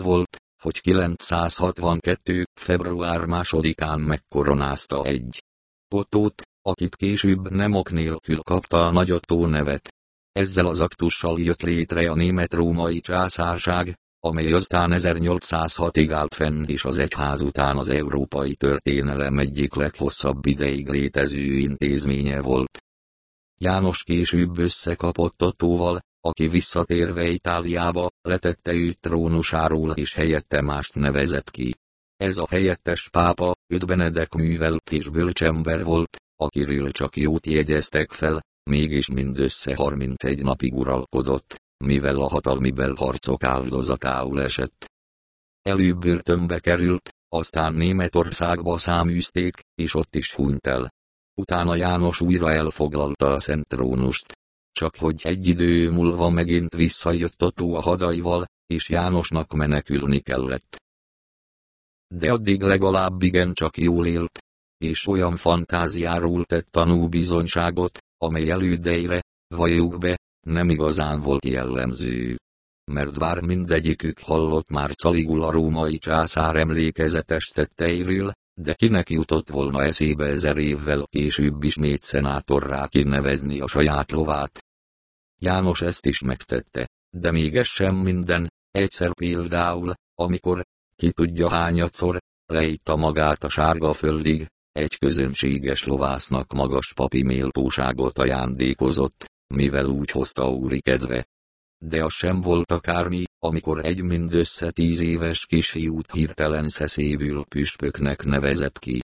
az volt, hogy 962. február másodikán megkoronázta egy Ottót, akit később nem ok nélkül kapta a Nagy Ottó nevet. Ezzel az aktussal jött létre a német-római császárság, amely aztán 1806-ig állt fenn és az egyház után az európai történelem egyik leghosszabb ideig létező intézménye volt. János később összekapott Ottóval, aki visszatérve Itáliába, letette őt trónusáról és helyette mást nevezett ki. Ez a helyettes pápa, öt Benedek művelt és bölcsember volt, akiről csak jót jegyeztek fel, mégis mindössze 31 napig uralkodott, mivel a hatalmi belharcok áldozatául esett. Előbb börtönbe került, aztán Németországba száműzték, és ott is hunyt el. Utána János újra elfoglalta a szent trónust. Csak hogy egy idő múlva megint visszajött Otto a hadaival, és Jánosnak menekülni kellett. De addig legalább igen csak jól élt, és olyan fantáziáról tett bizonyságot, amely elődeire, valljuk be, nem igazán volt jellemző. Mert bár mindegyikük hallott már Caligula római császár emlékezetes tetteiről, de kinek jutott volna eszébe ezer évvel később ismét szenátorrá kinevezni a saját lovát. János ezt is megtette, de még ez sem minden, egyszer például, amikor, ki tudja hányadszor, leitta magát a sárga földig, egy közönséges lovásznak magas papi méltóságot ajándékozott, mivel úgy hozta úri kedve. De az sem volt akármi, amikor egy mindössze tíz éves kisfiút hirtelen szeszébül püspöknek nevezett ki.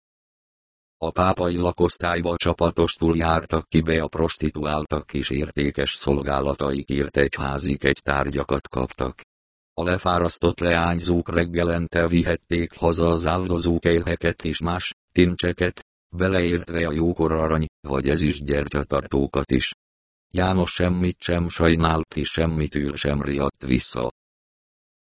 A pápai lakosztályba csapatostul jártak ki be a prostituáltak és értékes szolgálataikért egy házig egy tárgyakat kaptak. A lefárasztott leányzók reggelente vihették haza az áldozók élheket és más, tincseket, beleértve a jókor arany, vagy ezüst gyertyatartókat is. János semmit sem sajnált és semmitől sem riadt vissza.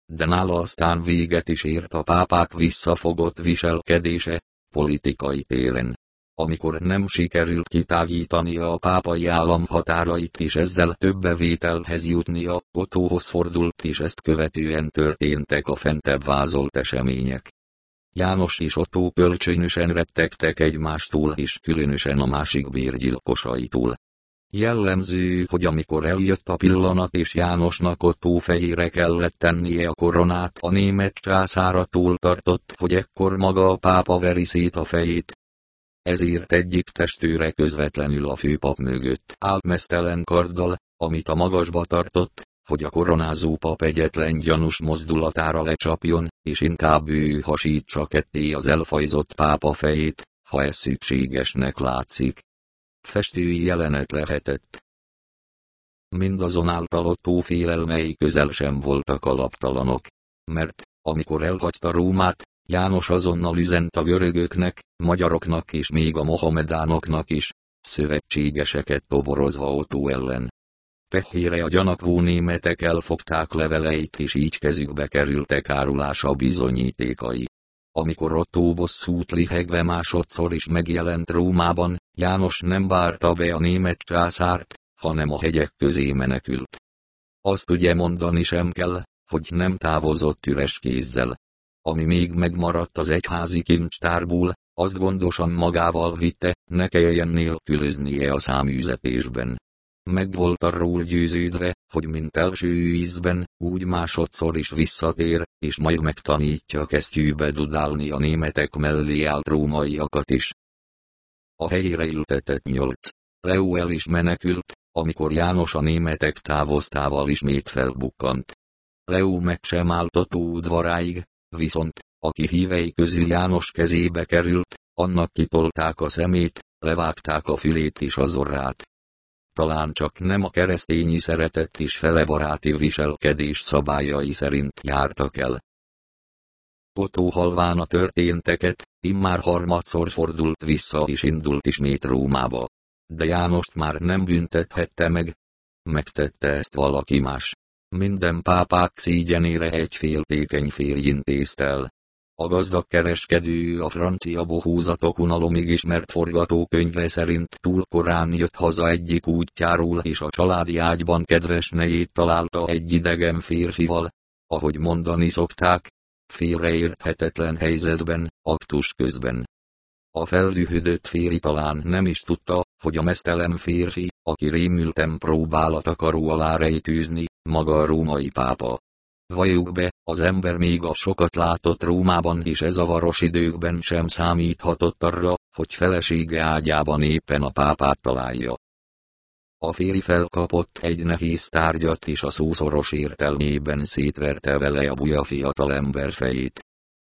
De nála aztán véget is ért a pápák visszafogott viselkedése, politikai téren. Amikor nem sikerült kitágítania a pápai állam határait és ezzel több bevételhez jutnia, Ottóhoz fordult és ezt követően történtek a fentebb vázolt események. János és Otto kölcsönösen rettegtek egymástól és különösen a másik bérgyilkosaitól. Jellemző, hogy amikor eljött a pillanat és Jánosnak Otto fejére kellett tennie a koronát, a német császáratól tartott, hogy ekkor maga a pápa veri szét a fejét. Ezért egyik testőre közvetlenül a főpap mögött állt mesztelen karddal, amit a magasba tartott, hogy a koronázó pap egyetlen gyanús mozdulatára lecsapjon, és inkább ő hasítsa ketté az elfajzott pápa fejét, ha ez szükségesnek látszik festői jelenet lehetett. Mindazonáltal Otto félelmei közel sem voltak alaptalanok, mert, amikor elhagyta Rómát, János azonnal üzent a görögöknek, magyaroknak és még a mohamedánoknak is, szövetségeseket toborozva Otto ellen. Pehére a gyanakvó németek elfogták leveleit és így kezükbe kerültek árulása bizonyítékai. Amikor Otto bosszút lihegve másodszor is megjelent Rómában, János nem várta be a német császárt, hanem a hegyek közé menekült. Azt ugye mondani sem kell, hogy nem távozott üres kézzel. Ami még megmaradt az egyházi kincstárból, azt gondosan magával vitte, ne kelljen nélkülöznie a száműzetésben. Meg volt arról győződve, hogy mint első ízben, úgy másodszor is visszatér, és majd megtanítja kesztyűbe dudálni a németek mellé állt rómaiakat is. A helyére ültetett nyolc. Leuel is menekült, amikor János a németek távoztával ismét felbukkant. Leu meg sem állt udvaráig, viszont, aki hívei közül János kezébe került, annak kitolták a szemét, levágták a fülét és az orrát talán csak nem a keresztényi szeretet és felebaráti viselkedés szabályai szerint jártak el. Otto halván a történteket, immár harmadszor fordult vissza és indult ismét Rómába. De Jánost már nem büntethette meg. Megtette ezt valaki más. Minden pápák szígyenére egy féltékeny férj el. A gazdag kereskedő a francia bohózatok unalomig ismert forgatókönyve szerint túl korán jött haza egyik útjáról és a családi ágyban kedves nejét találta egy idegen férfival. ahogy mondani szokták, félreérthetetlen helyzetben, aktus közben. A feldühödött férj talán nem is tudta, hogy a mesztelen férfi, aki rémülten próbál a takaró alá rejtőzni, maga a római pápa. Vajuk be, az ember még a sokat látott Rómában és ez a varos időkben sem számíthatott arra, hogy felesége ágyában éppen a pápát találja. A férj felkapott egy nehéz tárgyat és a szószoros értelmében szétverte vele a buja fiatalember fejét.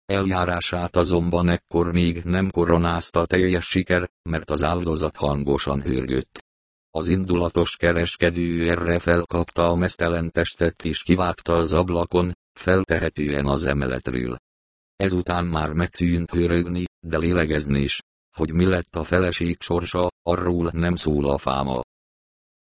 Eljárását azonban ekkor még nem koronázta teljes siker, mert az áldozat hangosan hörgött. Az indulatos kereskedő erre felkapta a mesztelen testet és kivágta az ablakon, feltehetően az emeletről. Ezután már megszűnt hörögni, de lélegezni is. Hogy mi lett a feleség sorsa, arról nem szól a fáma.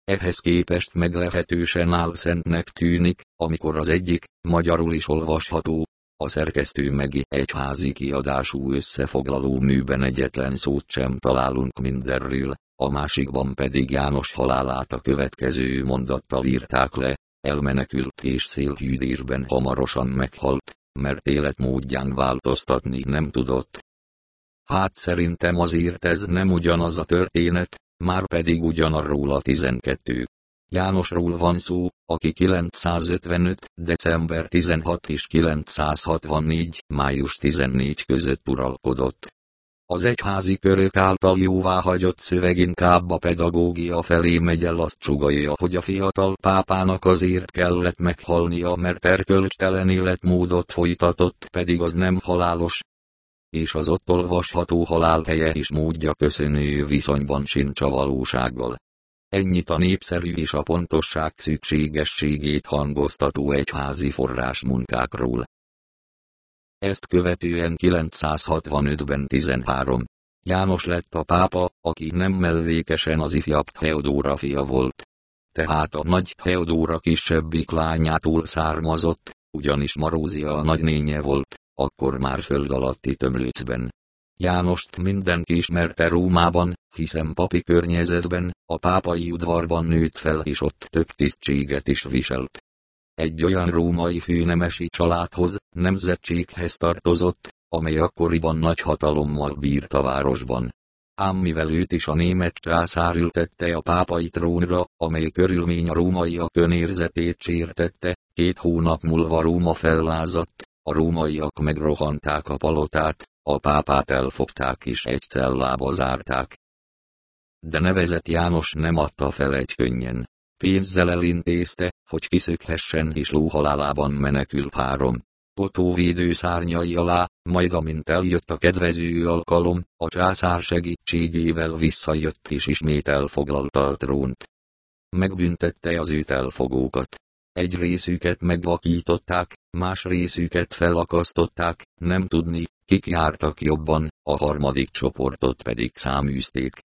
Ehhez képest meglehetősen álszentnek tűnik, amikor az egyik, magyarul is olvasható, a szerkesztő megi egyházi kiadású összefoglaló műben egyetlen szót sem találunk mindenről, a másikban pedig János halálát a következő mondattal írták le, elmenekült és szélhűdésben hamarosan meghalt, mert életmódján változtatni nem tudott. Hát szerintem azért ez nem ugyanaz a történet, már pedig ugyanarról a 12. Jánosról van szó, aki 955. december 16 és 964. május 14 között uralkodott. Az egyházi körök által jóváhagyott szöveg inkább a pedagógia felé megy el azt csugalja, hogy a fiatal pápának azért kellett meghalnia, mert erkölcstelen életmódot folytatott, pedig az nem halálos. És az ott olvasható halálhelye is módja köszönő viszonyban sincs a valósággal. Ennyit a népszerű és a pontosság szükségességét hangoztató egyházi forrásmunkákról. Ezt követően 965-ben 13. János lett a pápa, aki nem mellékesen az ifjabb Theodóra fia volt. Tehát a nagy Theodóra kisebbik lányától származott, ugyanis Marózia a nagynénye volt, akkor már föld alatti tömlőcben. Jánost mindenki ismerte Rómában, hiszen papi környezetben, a pápai udvarban nőtt fel és ott több tisztséget is viselt. Egy olyan római főnemesi családhoz, nemzetséghez tartozott, amely akkoriban nagy hatalommal bírt a városban. Ám mivel őt is a német császár ültette a pápai trónra, amely körülmény a rómaiak önérzetét sértette, két hónap múlva Róma fellázadt, a rómaiak megrohanták a palotát, a pápát elfogták és egy cellába zárták. De nevezett János nem adta fel egy könnyen. Pénzzel elintézte, hogy kiszökhessen és lóhalálában menekül párom. Otó védő szárnyai alá, majd amint eljött a kedvező alkalom, a császár segítségével visszajött és ismét elfoglalta a trónt. Megbüntette az őt elfogókat. Egy részüket megvakították, más részüket felakasztották, nem tudni, kik jártak jobban, a harmadik csoportot pedig száműzték.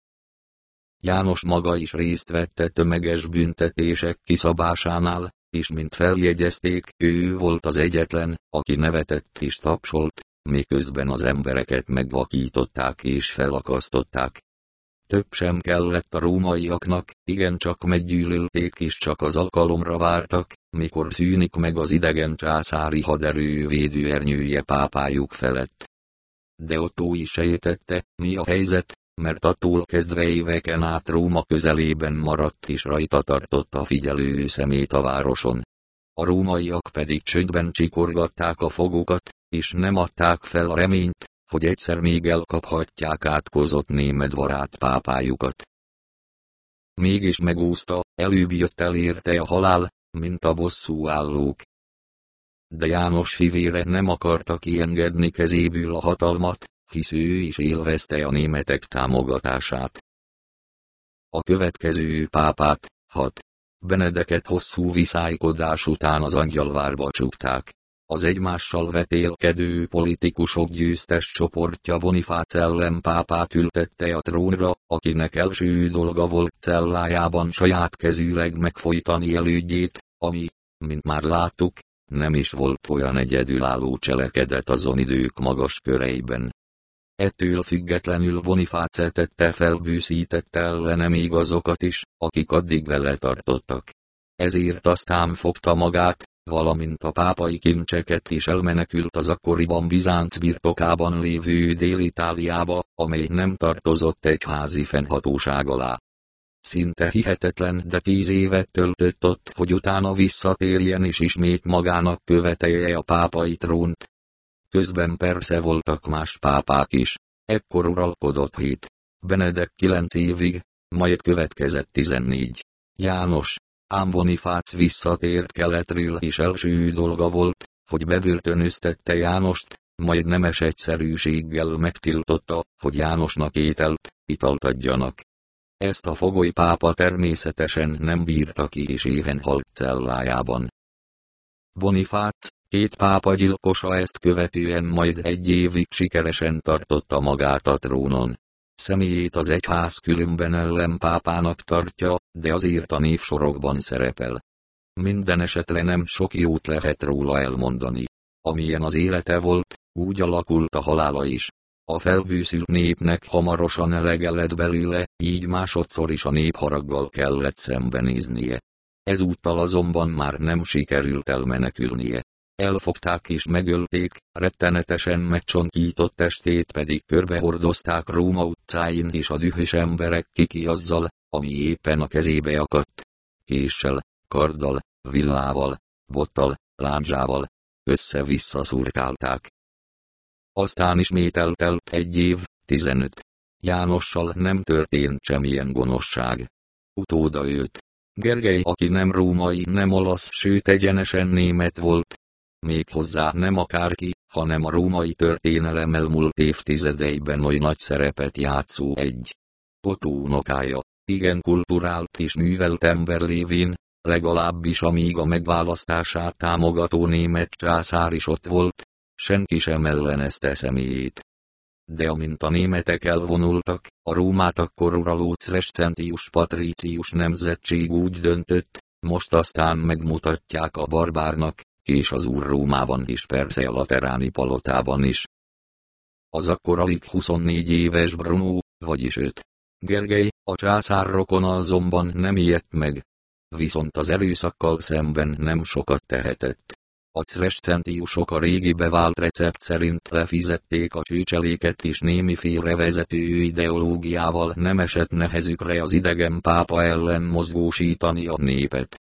János maga is részt vette tömeges büntetések kiszabásánál, és mint feljegyezték, ő volt az egyetlen, aki nevetett és tapsolt, miközben az embereket megvakították és felakasztották. Több sem kellett a rómaiaknak, igencsak meggyűlölték és csak az alkalomra vártak, mikor szűnik meg az idegen császári haderő védőernyője pápájuk felett. De Otto is sejtette, mi a helyzet, mert attól kezdve éveken át Róma közelében maradt és rajta tartott a figyelő szemét a városon. A rómaiak pedig csődben csikorgatták a fogokat, és nem adták fel a reményt, hogy egyszer még elkaphatják átkozott német barát pápájukat. Mégis megúszta, előbb jött elérte a halál, mint a bosszú állók. De János fivére nem akarta kiengedni kezéből a hatalmat, hisz ő is élvezte a németek támogatását. A következő pápát, hat. Benedeket hosszú viszálykodás után az angyalvárba csukták. Az egymással vetélkedő politikusok győztes csoportja Bonifác ellen pápát ültette a trónra, akinek első dolga volt cellájában saját kezűleg megfojtani elődjét, ami, mint már láttuk, nem is volt olyan egyedülálló cselekedet azon idők magas köreiben. Ettől függetlenül Bonifáce tette felbűszítette ellene még azokat is, akik addig vele tartottak. Ezért aztán fogta magát, valamint a pápai kincseket is elmenekült az akkoriban Bizánc birtokában lévő Dél-Itáliába, amely nem tartozott egy házi fennhatóság alá. Szinte hihetetlen, de tíz évet töltött ott, hogy utána visszatérjen és ismét magának követelje a pápai trónt. Közben persze voltak más pápák is. Ekkor uralkodott hét. Benedek kilenc évig, majd következett tizennégy. János, ám Bonifác visszatért keletről és első dolga volt, hogy bebörtönöztette Jánost, majd nemes egyszerűséggel megtiltotta, hogy Jánosnak ételt, italt adjanak. Ezt a fogoly pápa természetesen nem bírta ki és éhen halt cellájában. Bonifác, két pápa gyilkosa ezt követően majd egy évig sikeresen tartotta magát a trónon. Személyét az egyház különben ellenpápának tartja, de azért a névsorokban szerepel. Minden esetre nem sok jót lehet róla elmondani. Amilyen az élete volt, úgy alakult a halála is. A felbűszült népnek hamarosan elege lett belőle, így másodszor is a népharaggal kellett szembenéznie. Ezúttal azonban már nem sikerült elmenekülnie. Elfogták és megölték, rettenetesen megcsonkított testét pedig körbehordozták Róma utcáin és a dühös emberek kiki azzal, ami éppen a kezébe akadt. Késsel, karddal, villával, bottal, lándzsával, össze-vissza szurkálták. Aztán ismét eltelt egy év, tizenöt. Jánossal nem történt semmilyen gonoszság. Utóda őt. Gergely, aki nem római, nem olasz, sőt egyenesen német volt. Még hozzá nem akárki, hanem a római történelem elmúlt évtizedeiben oly nagy szerepet játszó egy. Otto unokája, igen kulturált és művelt ember lévén, legalábbis amíg a megválasztását támogató német császár is ott volt, senki sem ellenezte személyét. De amint a németek elvonultak, a Rómát akkor uraló Crescentius Patricius nemzetség úgy döntött, most aztán megmutatják a barbárnak, és az úr Rómában is persze a lateráni palotában is. Az akkor alig 24 éves Bruno, vagyis őt. Gergely, a császár rokona azonban nem ijedt meg. Viszont az erőszakkal szemben nem sokat tehetett. A crescentiusok a régi bevált recept szerint lefizették a csőcseléket és némi félrevezető ideológiával nem esett nehezükre az idegen pápa ellen mozgósítani a népet.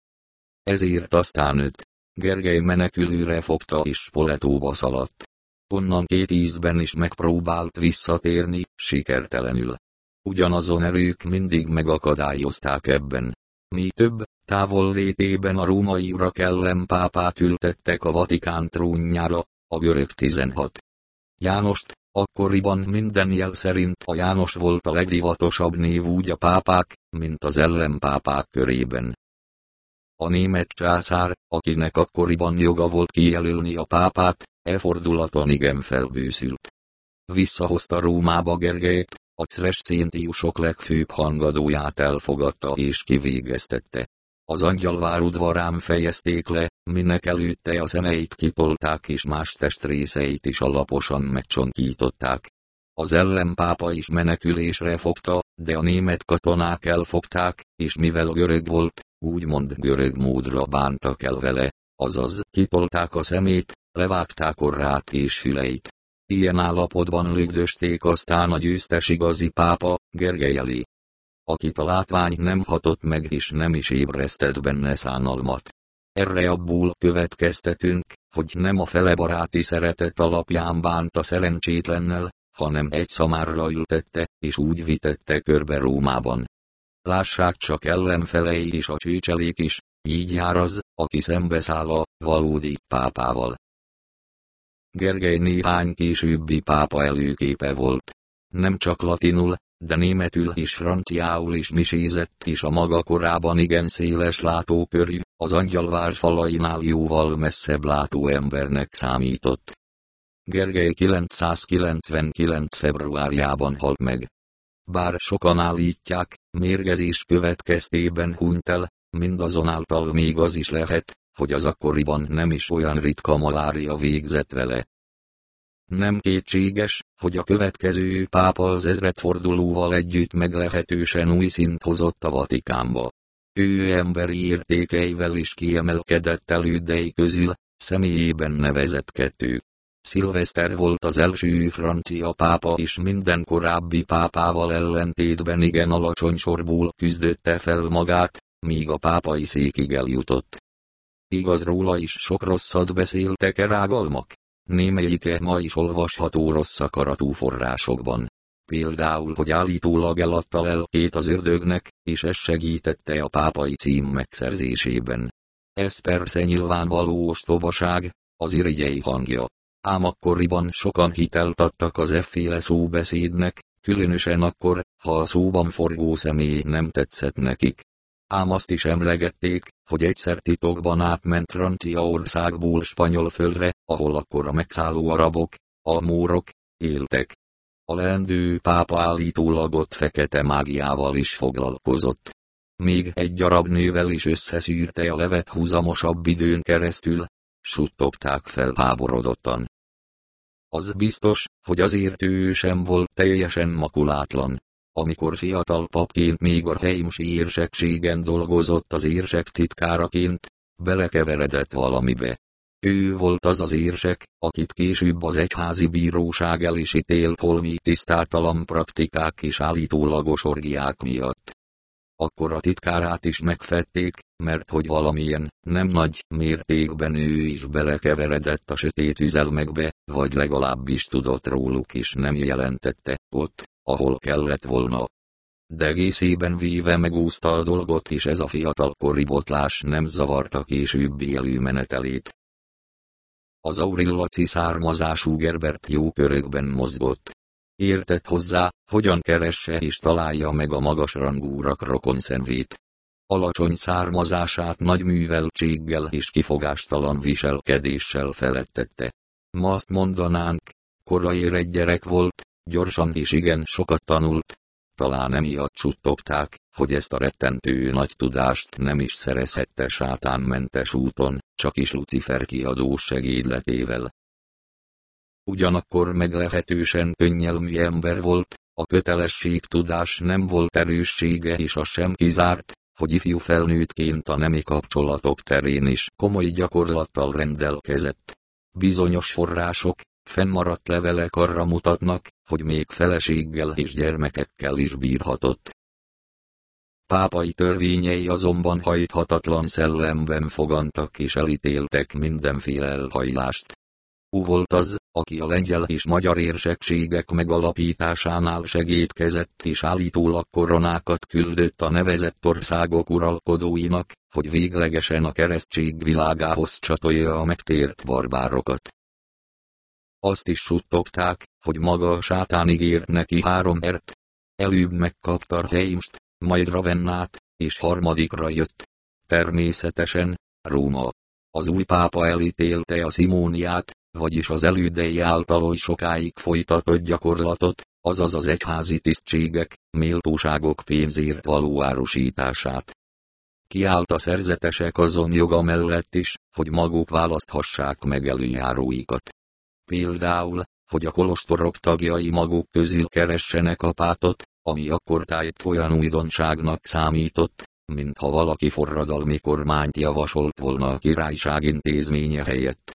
Ezért aztán őt, Gergely menekülőre fogta és Spoletóba szaladt. Onnan két ízben is megpróbált visszatérni, sikertelenül. Ugyanazon erők mindig megakadályozták ebben. Mi több, távol létében a római urak ellen pápát ültettek a Vatikán trónjára, a görög 16. Jánost, akkoriban minden jel szerint a János volt a legdivatosabb név úgy a pápák, mint az ellenpápák körében. A német császár, akinek akkoriban joga volt kijelölni a pápát, e fordulaton igen felbőszült. Visszahozta Rómába Gergelyt, a Crescentiusok legfőbb hangadóját elfogadta és kivégeztette. Az angyalvár udvarán fejezték le, minek előtte a szemeit kitolták és más testrészeit is alaposan megcsonkították. Az ellenpápa is menekülésre fogta, de a német katonák elfogták, és mivel görög volt, úgymond görög módra bántak el vele, azaz kitolták a szemét, levágták orrát és füleit. Ilyen állapotban lögdösték aztán a győztes igazi pápa, Gergely elé. Akit a látvány nem hatott meg és nem is ébresztett benne szánalmat. Erre abból következtetünk, hogy nem a fele baráti szeretet alapján bánta szerencsétlennel, hanem egy szamárra ültette, és úgy vitette körbe Rómában. Lássák csak ellenfelei és a csőcselék is, így jár az, aki szembeszáll a valódi pápával. Gergely néhány későbbi pápa előképe volt. Nem csak latinul, de németül és franciául is misézett és a maga korában igen széles látókörű, az angyalvár falainál jóval messzebb látó embernek számított. Gergely 999. februárjában halt meg. Bár sokan állítják, mérgezés következtében hunyt el, mindazonáltal még az is lehet, hogy az akkoriban nem is olyan ritka malária végzett vele. Nem kétséges, hogy a következő pápa az ezredfordulóval együtt meglehetősen új szint hozott a Vatikánba. Ő emberi értékeivel is kiemelkedett elődei közül, személyében nevezett kettő. Szilveszter volt az első francia pápa és minden korábbi pápával ellentétben igen alacsony sorból küzdötte fel magát, míg a pápai székig eljutott. Igaz róla is sok rosszat beszéltek e rágalmak. Némelyike ma is olvasható rossz akaratú forrásokban. Például, hogy állítólag eladta lelkét az ördögnek, és ez segítette a pápai cím megszerzésében. Ez persze nyilvánvaló ostobaság, az irigyei hangja. Ám akkoriban sokan hitelt adtak az efféle szóbeszédnek, különösen akkor, ha a szóban forgó személy nem tetszett nekik. Ám azt is emlegették, hogy egyszer titokban átment Franciaországból spanyol földre, ahol akkor a megszálló arabok, a mórok, éltek. A leendő pápa állítólag ott fekete mágiával is foglalkozott. Még egy arab nővel is összeszűrte a levet húzamosabb időn keresztül, suttogták fel háborodottan. Az biztos, hogy azért ő sem volt teljesen makulátlan. Amikor fiatal papként még a Heimsi érsekségen dolgozott az érsek titkáraként, belekeveredett valamibe. Ő volt az az érsek, akit később az egyházi bíróság el is ítélt holmi tisztátalan praktikák és állítólagos orgiák miatt. Akkor a titkárát is megfették, mert hogy valamilyen, nem nagy mértékben ő is belekeveredett a sötét üzelmekbe, vagy legalábbis tudott róluk is nem jelentette, ott, ahol kellett volna. De egészében véve megúszta a dolgot és ez a fiatalkori botlás nem zavarta későbbi előmenetelét. Az aurillaci származású Gerbert jó körökben mozgott. Értett hozzá, hogyan keresse és találja meg a magasrangú rokon szemvét. Alacsony származását nagy műveltséggel és kifogástalan viselkedéssel felettette. Ma azt mondanánk, korai egy gyerek volt, gyorsan és igen sokat tanult. Talán emiatt suttogták, hogy ezt a rettentő nagy tudást nem is szerezhette sátánmentes úton, csak is Lucifer kiadó segédletével. Ugyanakkor meglehetősen könnyelmű ember volt, a kötelesség tudás nem volt erőssége és az sem kizárt, hogy ifjú felnőttként a nemi kapcsolatok terén is komoly gyakorlattal rendelkezett. Bizonyos források, fennmaradt levelek arra mutatnak, hogy még feleséggel és gyermekekkel is bírhatott. Pápai törvényei azonban hajthatatlan szellemben fogantak és elítéltek mindenféle elhajlást. Ú volt az, aki a lengyel és magyar érsekségek megalapításánál segítkezett és állítólag koronákat küldött a nevezett országok uralkodóinak, hogy véglegesen a keresztség világához csatolja a megtért barbárokat. Azt is suttogták, hogy maga a sátán ígért neki három ert. Előbb megkapta Heimst, majd Ravennát, és harmadikra jött. Természetesen, Róma. Az új pápa elítélte a Simóniát, vagyis az elődei által oly sokáig folytatott gyakorlatot, azaz az egyházi tisztségek, méltóságok pénzért való árusítását. Kiállt a szerzetesek azon joga mellett is, hogy maguk választhassák meg előjáróikat. Például, hogy a kolostorok tagjai maguk közül keressenek apátot, ami akkor tájt olyan újdonságnak számított, mintha valaki forradalmi kormányt javasolt volna a királyság intézménye helyett.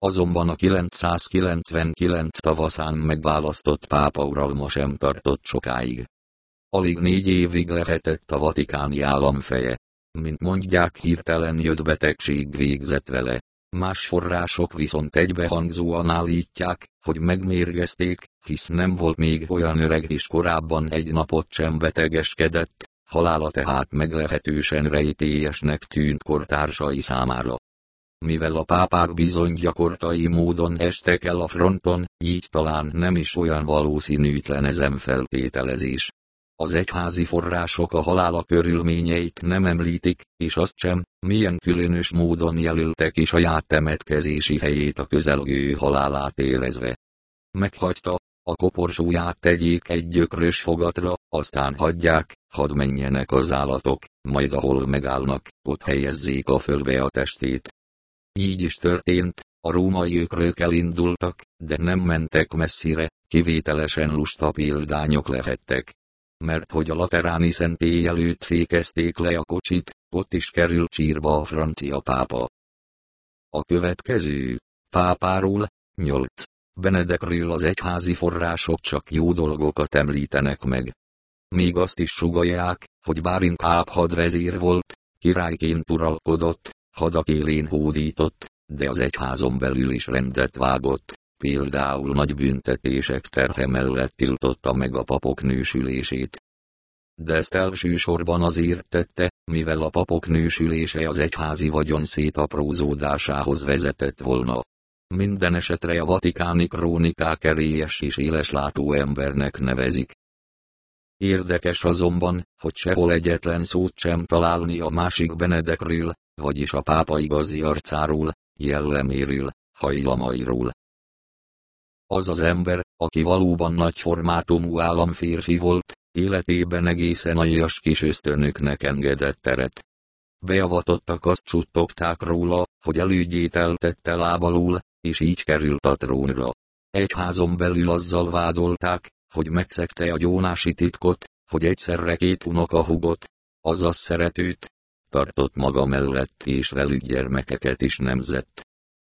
Azonban a 999 tavaszán megválasztott pápa uralma sem tartott sokáig. Alig négy évig lehetett a vatikáni államfeje. Mint mondják, hirtelen jött betegség végzett vele. Más források viszont egybehangzóan állítják, hogy megmérgezték, hisz nem volt még olyan öreg és korábban egy napot sem betegeskedett, halála tehát meglehetősen rejtélyesnek tűnt kortársai számára. Mivel a pápák bizony gyakortai módon estek el a fronton, így talán nem is olyan valószínűtlen ezen feltételezés. Az egyházi források a halála körülményeit nem említik, és azt sem, milyen különös módon jelöltek is saját temetkezési helyét a közelgő halálát érezve. Meghagyta, a koporsóját tegyék egy gyökrös fogatra, aztán hagyják, hadd menjenek az állatok, majd ahol megállnak, ott helyezzék a földbe a testét. Így is történt, a római ökrök elindultak, de nem mentek messzire, kivételesen lusta példányok lehettek. mert hogy a lateráni szentély előtt fékezték le a kocsit, ott is került csírba a francia pápa. A következő, pápáról, 8. Benedekről az egyházi források csak jó dolgokat említenek meg. Még azt is sugalják, hogy bár inkább hadvezér volt, királyként uralkodott, hadak élén hódított, de az egyházon belül is rendet vágott, például nagy büntetések terhe mellett tiltotta meg a papok nősülését. De ezt elsősorban azért tette, mivel a papok nősülése az egyházi vagyon szétaprózódásához vezetett volna. Minden esetre a vatikáni krónikák erélyes és éleslátó embernek nevezik. Érdekes azonban, hogy sehol egyetlen szót sem találni a másik Benedekről, vagyis a pápa igazi arcáról, jelleméről, hajlamairól. Az az ember, aki valóban nagy formátumú államférfi volt, életében egészen aljas kis ösztönöknek engedett teret. Beavatottak azt csuttogták róla, hogy elődjét eltette lábalul, és így került a trónra. Egyházon belül azzal vádolták, hogy megszegte a gyónási titkot, hogy egyszerre két unokahugot, azaz szeretőt, tartott maga mellett és velük gyermekeket is nemzett.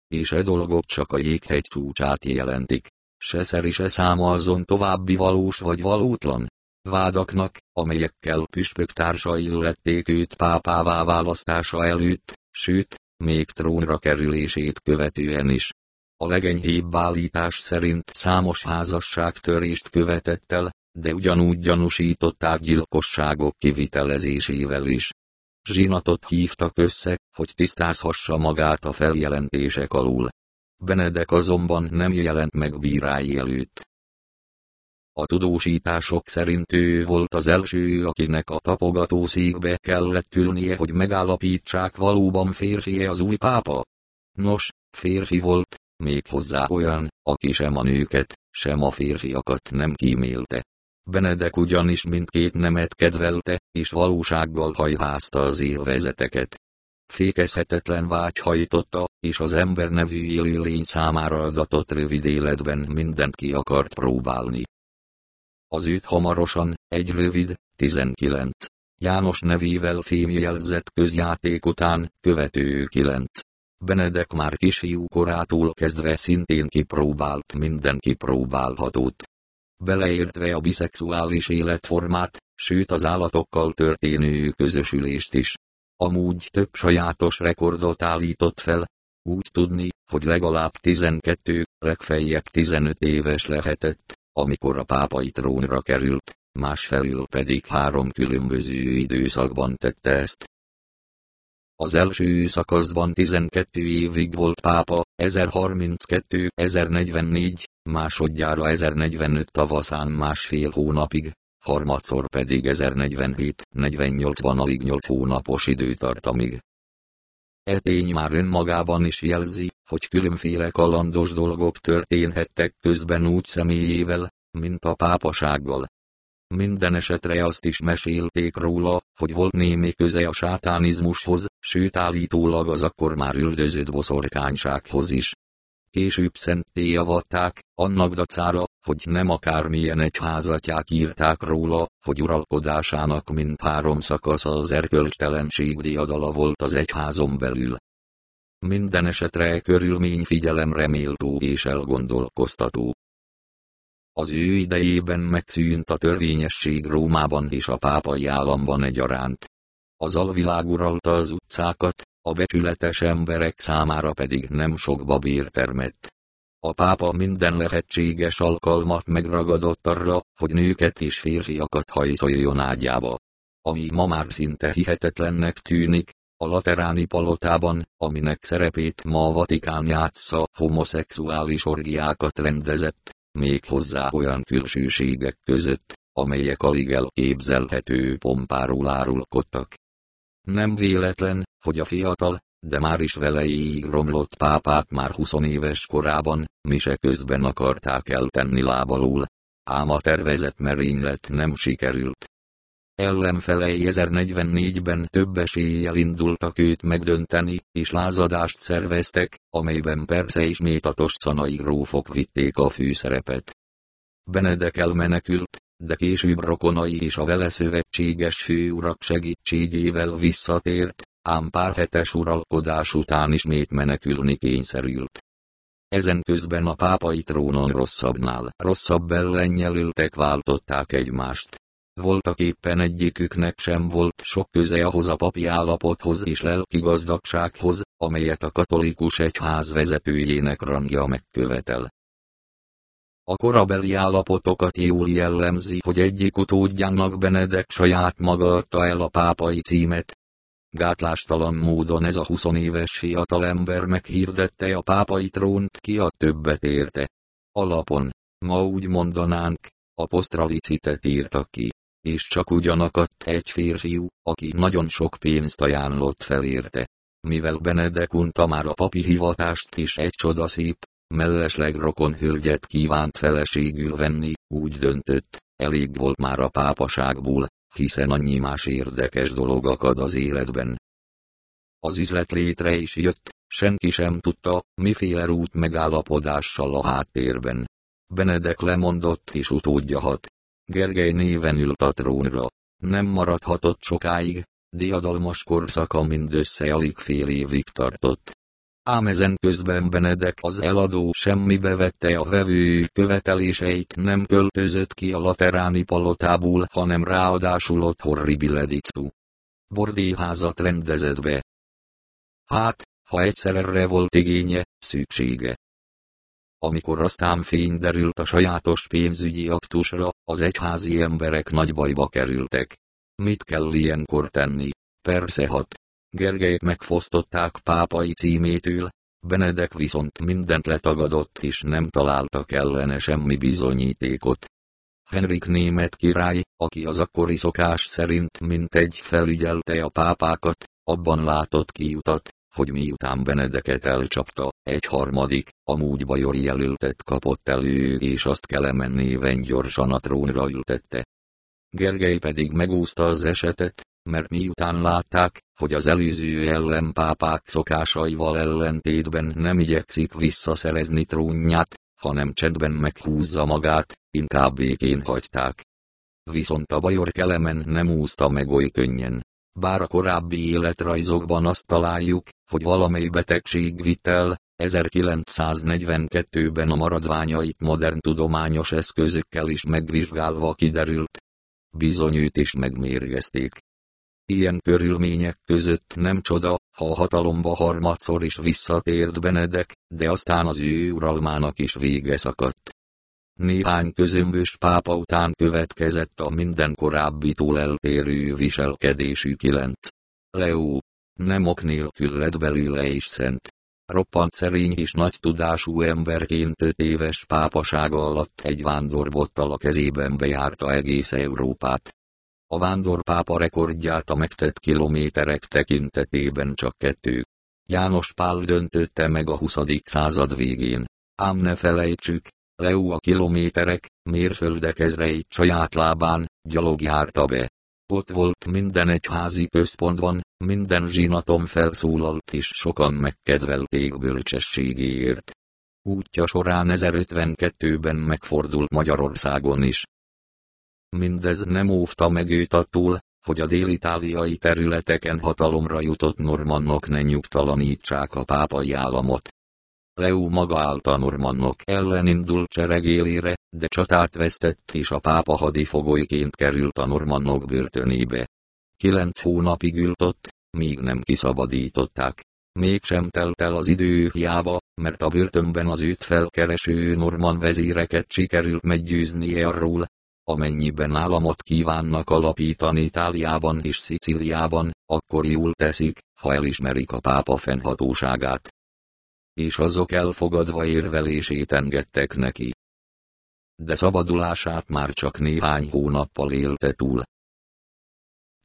És e dolgok csak a jéghegy csúcsát jelentik, se szeri se száma azon további valós vagy valótlan vádaknak, amelyekkel püspök társai illették őt pápává választása előtt, sőt, még trónra kerülését követően is. A legenyhébb állítás szerint számos házasságtörést követett el, de ugyanúgy gyanúsították gyilkosságok kivitelezésével is. Zsinatot hívtak össze, hogy tisztázhassa magát a feljelentések alul. Benedek azonban nem jelent meg bírái előtt. A tudósítások szerint ő volt az első, akinek a tapogató székbe kellett ülnie, hogy megállapítsák valóban férfi az új pápa. Nos, férfi volt, még hozzá olyan, aki sem a nőket, sem a férfiakat nem kímélte. Benedek ugyanis mindkét nemet kedvelte, és valósággal hajházta az élvezeteket. Fékezhetetlen vágy hajtotta, és az ember nevű élőlény számára adatott rövid életben mindent ki akart próbálni. Az őt hamarosan, egy rövid, 19. János nevével fémjelzett közjáték után, követő 9. Benedek már kisfiú korától kezdve szintén kipróbált minden kipróbálhatót. Beleértve a biszexuális életformát, sőt az állatokkal történő közösülést is. Amúgy több sajátos rekordot állított fel, úgy tudni, hogy legalább 12, legfeljebb 15 éves lehetett, amikor a pápai trónra került, másfelül pedig három különböző időszakban tette ezt. Az első szakaszban 12 évig volt pápa, 1032-1044, másodjára 1045 tavaszán másfél hónapig, harmadszor pedig 1047-48-ban alig 8 hónapos időtartamig. E tény már önmagában is jelzi, hogy különféle kalandos dolgok történhettek közben úgy személyével, mint a pápasággal. Minden esetre azt is mesélték róla, hogy volt némi köze a sátánizmushoz, sőt állítólag az akkor már üldözött boszorkánysághoz is. Később szenté avatták, annak dacára, hogy nem akármilyen egyházatják írták róla, hogy uralkodásának mint három szakasza az erkölcstelenség diadala volt az egyházon belül. Minden esetre körülmény figyelemre méltó és elgondolkoztató. Az ő idejében megszűnt a törvényesség Rómában és a pápai államban egyaránt. Az alvilág uralta az utcákat, a becsületes emberek számára pedig nem sok babér termett. A pápa minden lehetséges alkalmat megragadott arra, hogy nőket és férfiakat hajszoljon ágyába. Ami ma már szinte hihetetlennek tűnik, a lateráni palotában, aminek szerepét ma a Vatikán játsza, homoszexuális orgiákat rendezett, még hozzá olyan külsőségek között, amelyek alig elképzelhető pompáról árulkodtak. Nem véletlen, hogy a fiatal, de már is veleig romlott pápát már 20 éves korában, mise közben akarták eltenni lábalul, ám a tervezett merénylet nem sikerült. Ellenfelei 1044-ben több eséllyel indultak őt megdönteni, és lázadást szerveztek, amelyben persze ismét a toscanai grófok vitték a főszerepet. Benedek elmenekült, de később rokonai és a vele szövetséges főurak segítségével visszatért, ám pár hetes uralkodás után ismét menekülni kényszerült. Ezen közben a pápai trónon rosszabbnál rosszabb ellenjelöltek váltották egymást. Voltak éppen egyiküknek sem volt sok köze ahhoz a papi állapothoz és lelki gazdagsághoz, amelyet a katolikus egyház vezetőjének rangja megkövetel. A korabeli állapotokat jól jellemzi, hogy egyik utódjának Benedek saját maga adta el a pápai címet. Gátlástalan módon ez a 20 éves fiatalember meghirdette a pápai trónt ki a többet érte. Alapon, ma úgy mondanánk, apostralicitet írtak ki, és csak ugyanakadt egy férfiú, aki nagyon sok pénzt ajánlott felérte. Mivel Benedek unta már a papi hivatást is egy csodaszép, mellesleg rokon hölgyet kívánt feleségül venni, úgy döntött, elég volt már a pápaságból, hiszen annyi más érdekes dolog akad az életben. Az üzlet létre is jött, senki sem tudta, miféle rút megállapodással a háttérben. Benedek lemondott és utódja hat. Gergely néven ült a trónra. Nem maradhatott sokáig, diadalmas korszaka mindössze alig fél évig tartott. Ám ezen közben Benedek az eladó semmibe vette a vevő követeléseit nem költözött ki a lateráni palotából, hanem ráadásul ott horribiledicu. Bordéházat rendezett be. Hát, ha egyszer erre volt igénye, szüksége. Amikor aztán fény derült a sajátos pénzügyi aktusra, az egyházi emberek nagy bajba kerültek. Mit kell ilyenkor tenni? Persze hat. Gergelyt megfosztották pápai címétől, Benedek viszont mindent letagadott és nem találtak ellene semmi bizonyítékot. Henrik német király, aki az akkori szokás szerint mintegy felügyelte a pápákat, abban látott kiutat, hogy miután Benedeket elcsapta, egy harmadik, amúgy bajori jelöltet kapott elő és azt Kelemen néven gyorsan a trónra ültette. Gergely pedig megúszta az esetet, mert miután látták, hogy az előző ellenpápák szokásaival ellentétben nem igyekszik visszaszerezni trónját, hanem csendben meghúzza magát, inkább békén hagyták. Viszont a bajor kelemen nem úszta meg oly könnyen. Bár a korábbi életrajzokban azt találjuk, hogy valamely betegség vitt el, 1942-ben a maradványait modern tudományos eszközökkel is megvizsgálva kiderült. Bizony őt is megmérgezték. Ilyen körülmények között nem csoda, ha a hatalomba harmadszor is visszatért Benedek, de aztán az ő uralmának is vége szakadt. Néhány közömbös pápa után következett a minden korábbitól eltérő viselkedésű kilenc. Leó, nem ok nélkül lett belőle is szent. Roppant szerény és nagy tudású emberként öt éves pápasága alatt egy vándorbottal a kezében bejárta egész Európát. A vándorpápa rekordját a megtett kilométerek tekintetében csak kettő. János Pál döntötte meg a 20. század végén. Ám ne felejtsük, Leo a kilométerek, mérföldek ezreit saját lábán, gyalog járta be. Ott volt minden egyházi központban, minden zsinatom felszólalt és sokan megkedvelték bölcsességéért. Útja során 1052-ben megfordult Magyarországon is. Mindez nem óvta meg őt attól, hogy a dél-itáliai területeken hatalomra jutott normannok ne nyugtalanítsák a pápai államot. Leo maga állt a normannok ellen indult cseregélére, de csatát vesztett és a pápa hadifogolyként került a normannok börtönébe. Kilenc hónapig ült ott, míg nem kiszabadították. Mégsem telt el az idő hiába, mert a börtönben az őt felkereső norman vezéreket sikerült meggyőznie arról, amennyiben államot kívánnak alapítani Itáliában és Sziciliában, akkor jól teszik, ha elismerik a pápa fennhatóságát. És azok elfogadva érvelését engedtek neki. De szabadulását már csak néhány hónappal élte túl.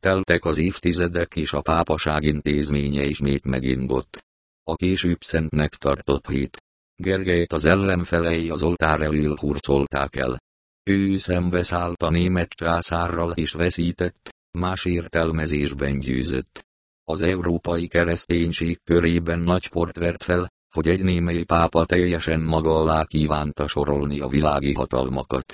Teltek az évtizedek és a pápaság intézménye ismét megingott. A később szentnek tartott hét. Gergelyt az ellenfelei az oltár elől hurcolták el. Ő szembeszállt a német császárral és veszített, más értelmezésben győzött. Az európai kereszténység körében nagy port vert fel, hogy egy némely pápa teljesen maga alá kívánta sorolni a világi hatalmakat.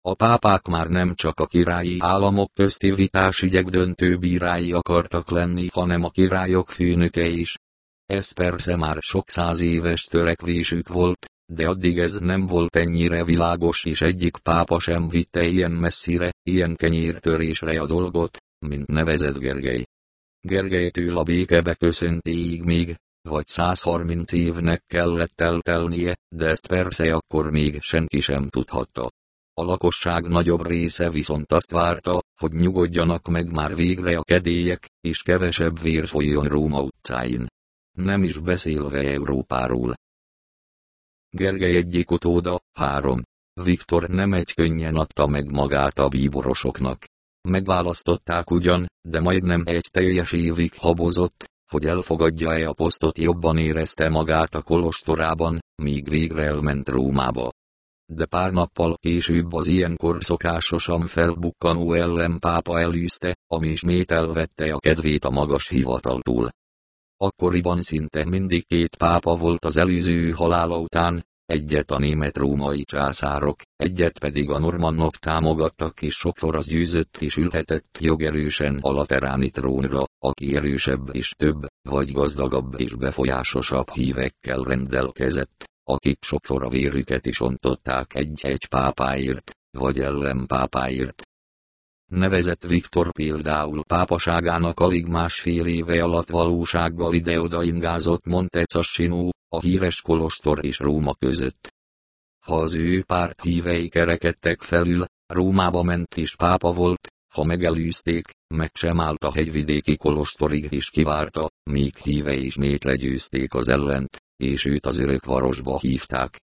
A pápák már nem csak a királyi államok közti vitásügyek döntő bírái akartak lenni, hanem a királyok főnöke is. Ez persze már sok száz éves törekvésük volt, de addig ez nem volt ennyire világos és egyik pápa sem vitte ilyen messzire, ilyen kenyértörésre a dolgot, mint nevezett Gergely. Gergelytől a béke köszöntéig még, vagy 130 évnek kellett eltelnie, de ezt persze akkor még senki sem tudhatta. A lakosság nagyobb része viszont azt várta, hogy nyugodjanak meg már végre a kedélyek, és kevesebb vér folyjon Róma utcáin. Nem is beszélve Európáról. Gergely egyik utóda, három. Viktor nem egy könnyen adta meg magát a bíborosoknak. Megválasztották ugyan, de majdnem egy teljes évig habozott, hogy elfogadja-e a posztot jobban érezte magát a kolostorában, míg végre elment Rómába. De pár nappal később az ilyenkor szokásosan felbukkanó ellenpápa elűzte, ami ismét elvette a kedvét a magas hivataltól. Akkoriban szinte mindig két pápa volt az előző halála után, egyet a német-római császárok, egyet pedig a normannok támogattak és sokszor az győzött és ülhetett jogerősen a lateráni trónra, aki erősebb és több, vagy gazdagabb és befolyásosabb hívekkel rendelkezett, akik sokszor a vérüket is ontották egy-egy pápáért, vagy ellenpápáért. Nevezett Viktor például pápaságának alig másfél éve alatt valósággal ide-oda ingázott Montecassinó, a híres Kolostor és Róma között. Ha az ő párt hívei kerekedtek felül, Rómába ment és pápa volt, ha megelőzték, meg sem állt a hegyvidéki kolostorig és kivárta, míg híve ismét legyőzték az ellent, és őt az örök varosba hívták.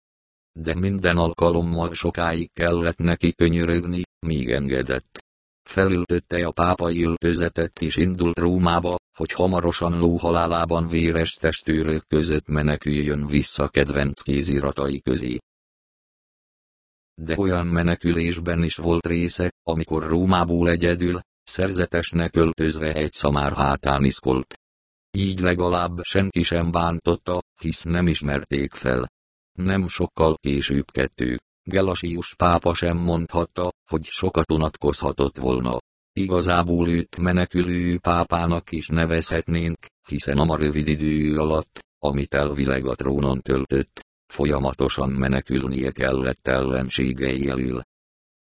De minden alkalommal sokáig kellett neki könyörögni, míg engedett. Felültötte a pápai öltözetet és indult Rómába, hogy hamarosan lóhalálában véres testőrök között meneküljön vissza kedvenc kéziratai közé. De olyan menekülésben is volt része, amikor Rómából egyedül, szerzetesnek öltözve egy szamár hátán iszkolt. Így legalább senki sem bántotta, hisz nem ismerték fel. Nem sokkal később kettő. Gelasius pápa sem mondhatta, hogy sokat unatkozhatott volna. Igazából őt menekülő pápának is nevezhetnénk, hiszen a rövid idő alatt, amit elvileg a trónon töltött, folyamatosan menekülnie kellett ellenségei elől.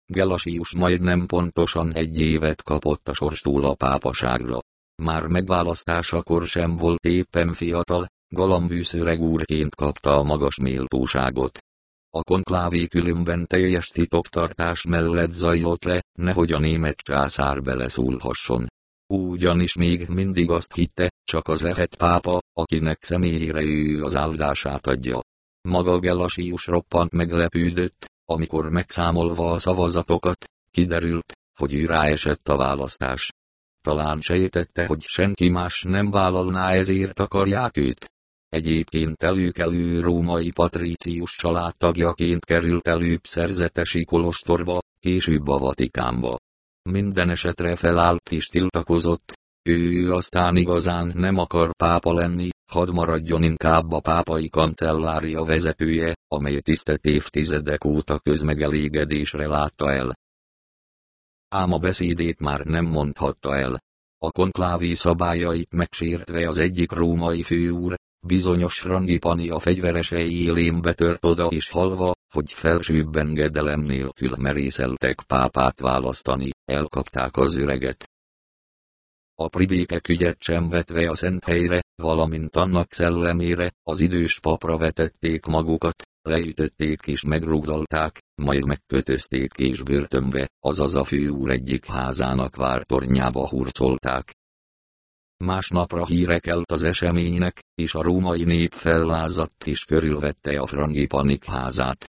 Gelasius majdnem pontosan egy évet kapott a sorstól a pápaságra. Már megválasztásakor sem volt éppen fiatal, galambűsz öreg úrként kapta a magas méltóságot. A konklávé különben teljes titoktartás mellett zajlott le, nehogy a német császár beleszólhasson. Ugyanis még mindig azt hitte, csak az lehet pápa, akinek személyére ő az áldását adja. Maga Gelasius roppant meglepődött, amikor megszámolva a szavazatokat, kiderült, hogy ő ráesett a választás. Talán sejtette, hogy senki más nem vállalná ezért akarják őt. Egyébként előkelő római patrícius családtagjaként került előbb szerzetesi kolostorba, később a Vatikánba. Minden esetre felállt és tiltakozott, ő aztán igazán nem akar pápa lenni, hadd maradjon inkább a pápai kancellária vezetője, amely tisztelt évtizedek óta közmegelégedésre látta el. Ám a beszédét már nem mondhatta el. A konklávé szabályait megsértve az egyik római főúr, Bizonyos frangipani a fegyveresei élén betört oda és halva, hogy felsőbb engedelem nélkül merészeltek pápát választani, elkapták az öreget. A pribékek ügyet sem vetve a szent helyre, valamint annak szellemére, az idős papra vetették magukat, leütötték és megrugdalták, majd megkötözték és börtönbe, azaz a főúr egyik házának vártornyába hurcolták. Másnapra híre kelt az eseménynek, és a római nép fellázadt és körülvette a frangipanik házát.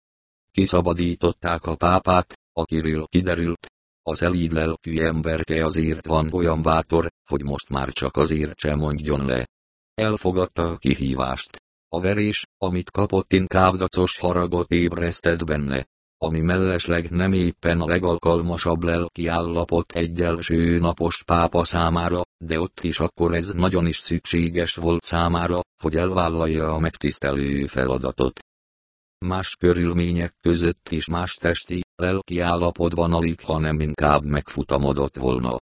Kiszabadították a pápát, akiről kiderült, az elíd lelkű emberke azért van olyan bátor, hogy most már csak azért sem mondjon le. Elfogadta a kihívást. A verés, amit kapott inkább dacos haragot ébresztett benne ami mellesleg nem éppen a legalkalmasabb lelki állapot egy első napos pápa számára, de ott is akkor ez nagyon is szükséges volt számára, hogy elvállalja a megtisztelő feladatot. Más körülmények között is más testi, lelki állapotban alig, hanem inkább megfutamodott volna.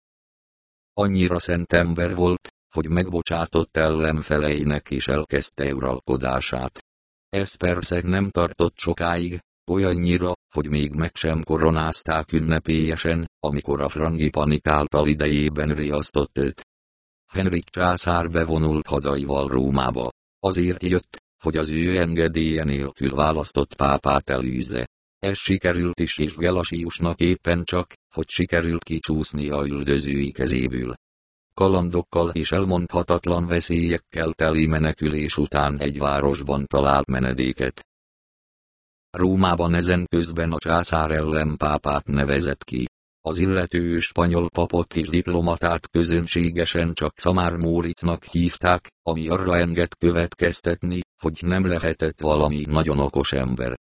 Annyira szent ember volt, hogy megbocsátott ellenfeleinek és elkezdte uralkodását. Ez persze nem tartott sokáig, olyannyira, hogy még meg sem koronázták ünnepélyesen, amikor a frangipanik által idejében riasztott őt. Henrik császár bevonult hadaival Rómába. Azért jött, hogy az ő engedélye nélkül választott pápát elűzze. Ez sikerült is és Gelasiusnak éppen csak, hogy sikerült kicsúszni a üldözői kezéből. Kalandokkal és elmondhatatlan veszélyekkel teli menekülés után egy városban talált menedéket. Rómában ezen közben a császár ellen pápát nevezett ki. Az illető spanyol papot és diplomatát közönségesen csak Szamár Móricnak hívták, ami arra enged következtetni, hogy nem lehetett valami nagyon okos ember.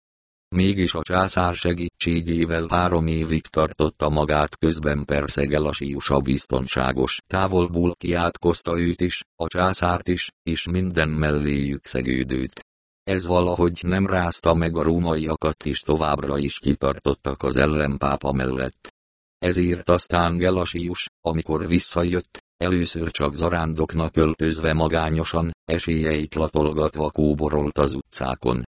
Mégis a császár segítségével három évig tartotta magát közben persze Gelasius a biztonságos távolból kiátkozta őt is, a császárt is, és minden melléjük szegődőt. Ez valahogy nem rázta meg a rómaiakat és továbbra is kitartottak az ellenpápa mellett. Ezért aztán Gelasius, amikor visszajött, először csak zarándoknak öltözve magányosan, esélyeit latolgatva kóborolt az utcákon.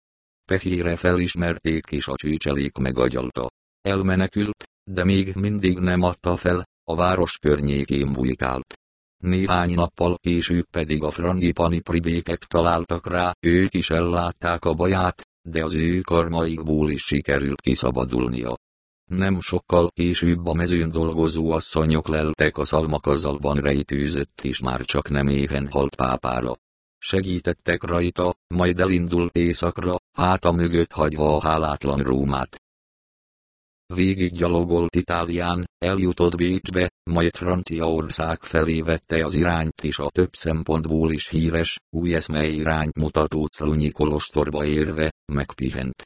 Pehére felismerték és a csőcselék megagyalta. Elmenekült, de még mindig nem adta fel, a város környékén bujkált. Néhány nappal később pedig a frangipani pribékek találtak rá, ők is ellátták a baját, de az ő karmaikból is sikerült kiszabadulnia. Nem sokkal később a mezőn dolgozó asszonyok leltek a szalmakazalban rejtőzött és már csak nem éhen halt pápára. Segítettek rajta, majd elindult éjszakra, háta mögött hagyva a hálátlan Rómát. Végig gyalogolt Itálián, eljutott Bécsbe, majd Franciaország felé vette az irányt és a több szempontból is híres, új eszmei irányt mutató Clunyi kolostorba érve, megpihent.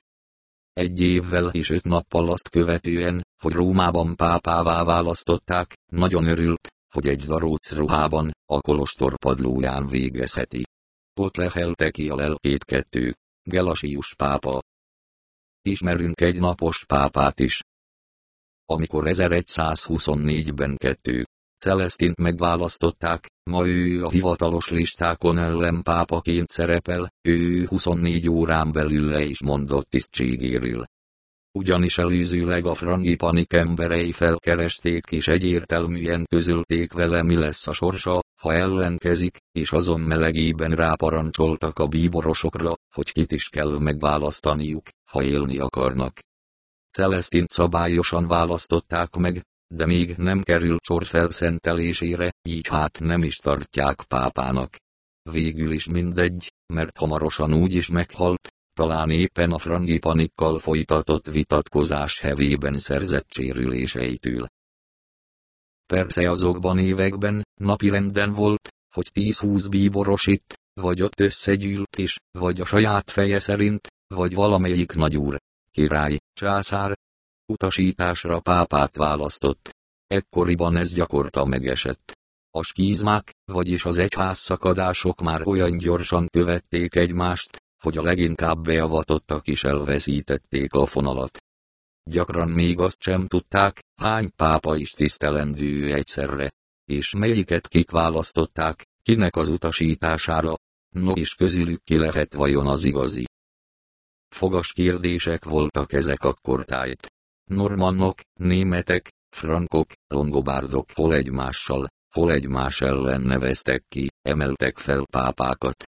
Egy évvel és öt nappal azt követően, hogy Rómában pápává választották, nagyon örült, hogy egy daróc ruhában, a kolostor padlóján végezheti. Ott lehelte ki a lelkét kettő. Gelasius pápa. Ismerünk egy napos pápát is. Amikor 1124-ben kettő. Celestint megválasztották, ma ő a hivatalos listákon ellen pápaként szerepel, ő 24 órán belül le is mondott tisztségéről ugyanis előzőleg a frangipanik emberei felkeresték és egyértelműen közölték vele mi lesz a sorsa, ha ellenkezik, és azon melegében ráparancsoltak a bíborosokra, hogy kit is kell megválasztaniuk, ha élni akarnak. Celestint szabályosan választották meg, de még nem került sor felszentelésére, így hát nem is tartják pápának. Végül is mindegy, mert hamarosan úgy is meghalt, talán éppen a frangipanikkal folytatott vitatkozás hevében szerzett sérüléseitől. Persze azokban években, napirenden volt, hogy 10-20 bíboros itt, vagy ott összegyűlt is, vagy a saját feje szerint, vagy valamelyik nagyúr, király, császár, utasításra pápát választott. Ekkoriban ez gyakorta megesett. A skízmák, vagyis az egyházszakadások már olyan gyorsan követték egymást, hogy a leginkább beavatottak is elveszítették a fonalat. Gyakran még azt sem tudták, hány pápa is tisztelendő egyszerre, és melyiket kik választották, kinek az utasítására, no és közülük ki lehet vajon az igazi. Fogas kérdések voltak ezek akkor tájt. Normannok, németek, frankok, longobárdok hol egymással, hol egymás ellen neveztek ki, emeltek fel pápákat,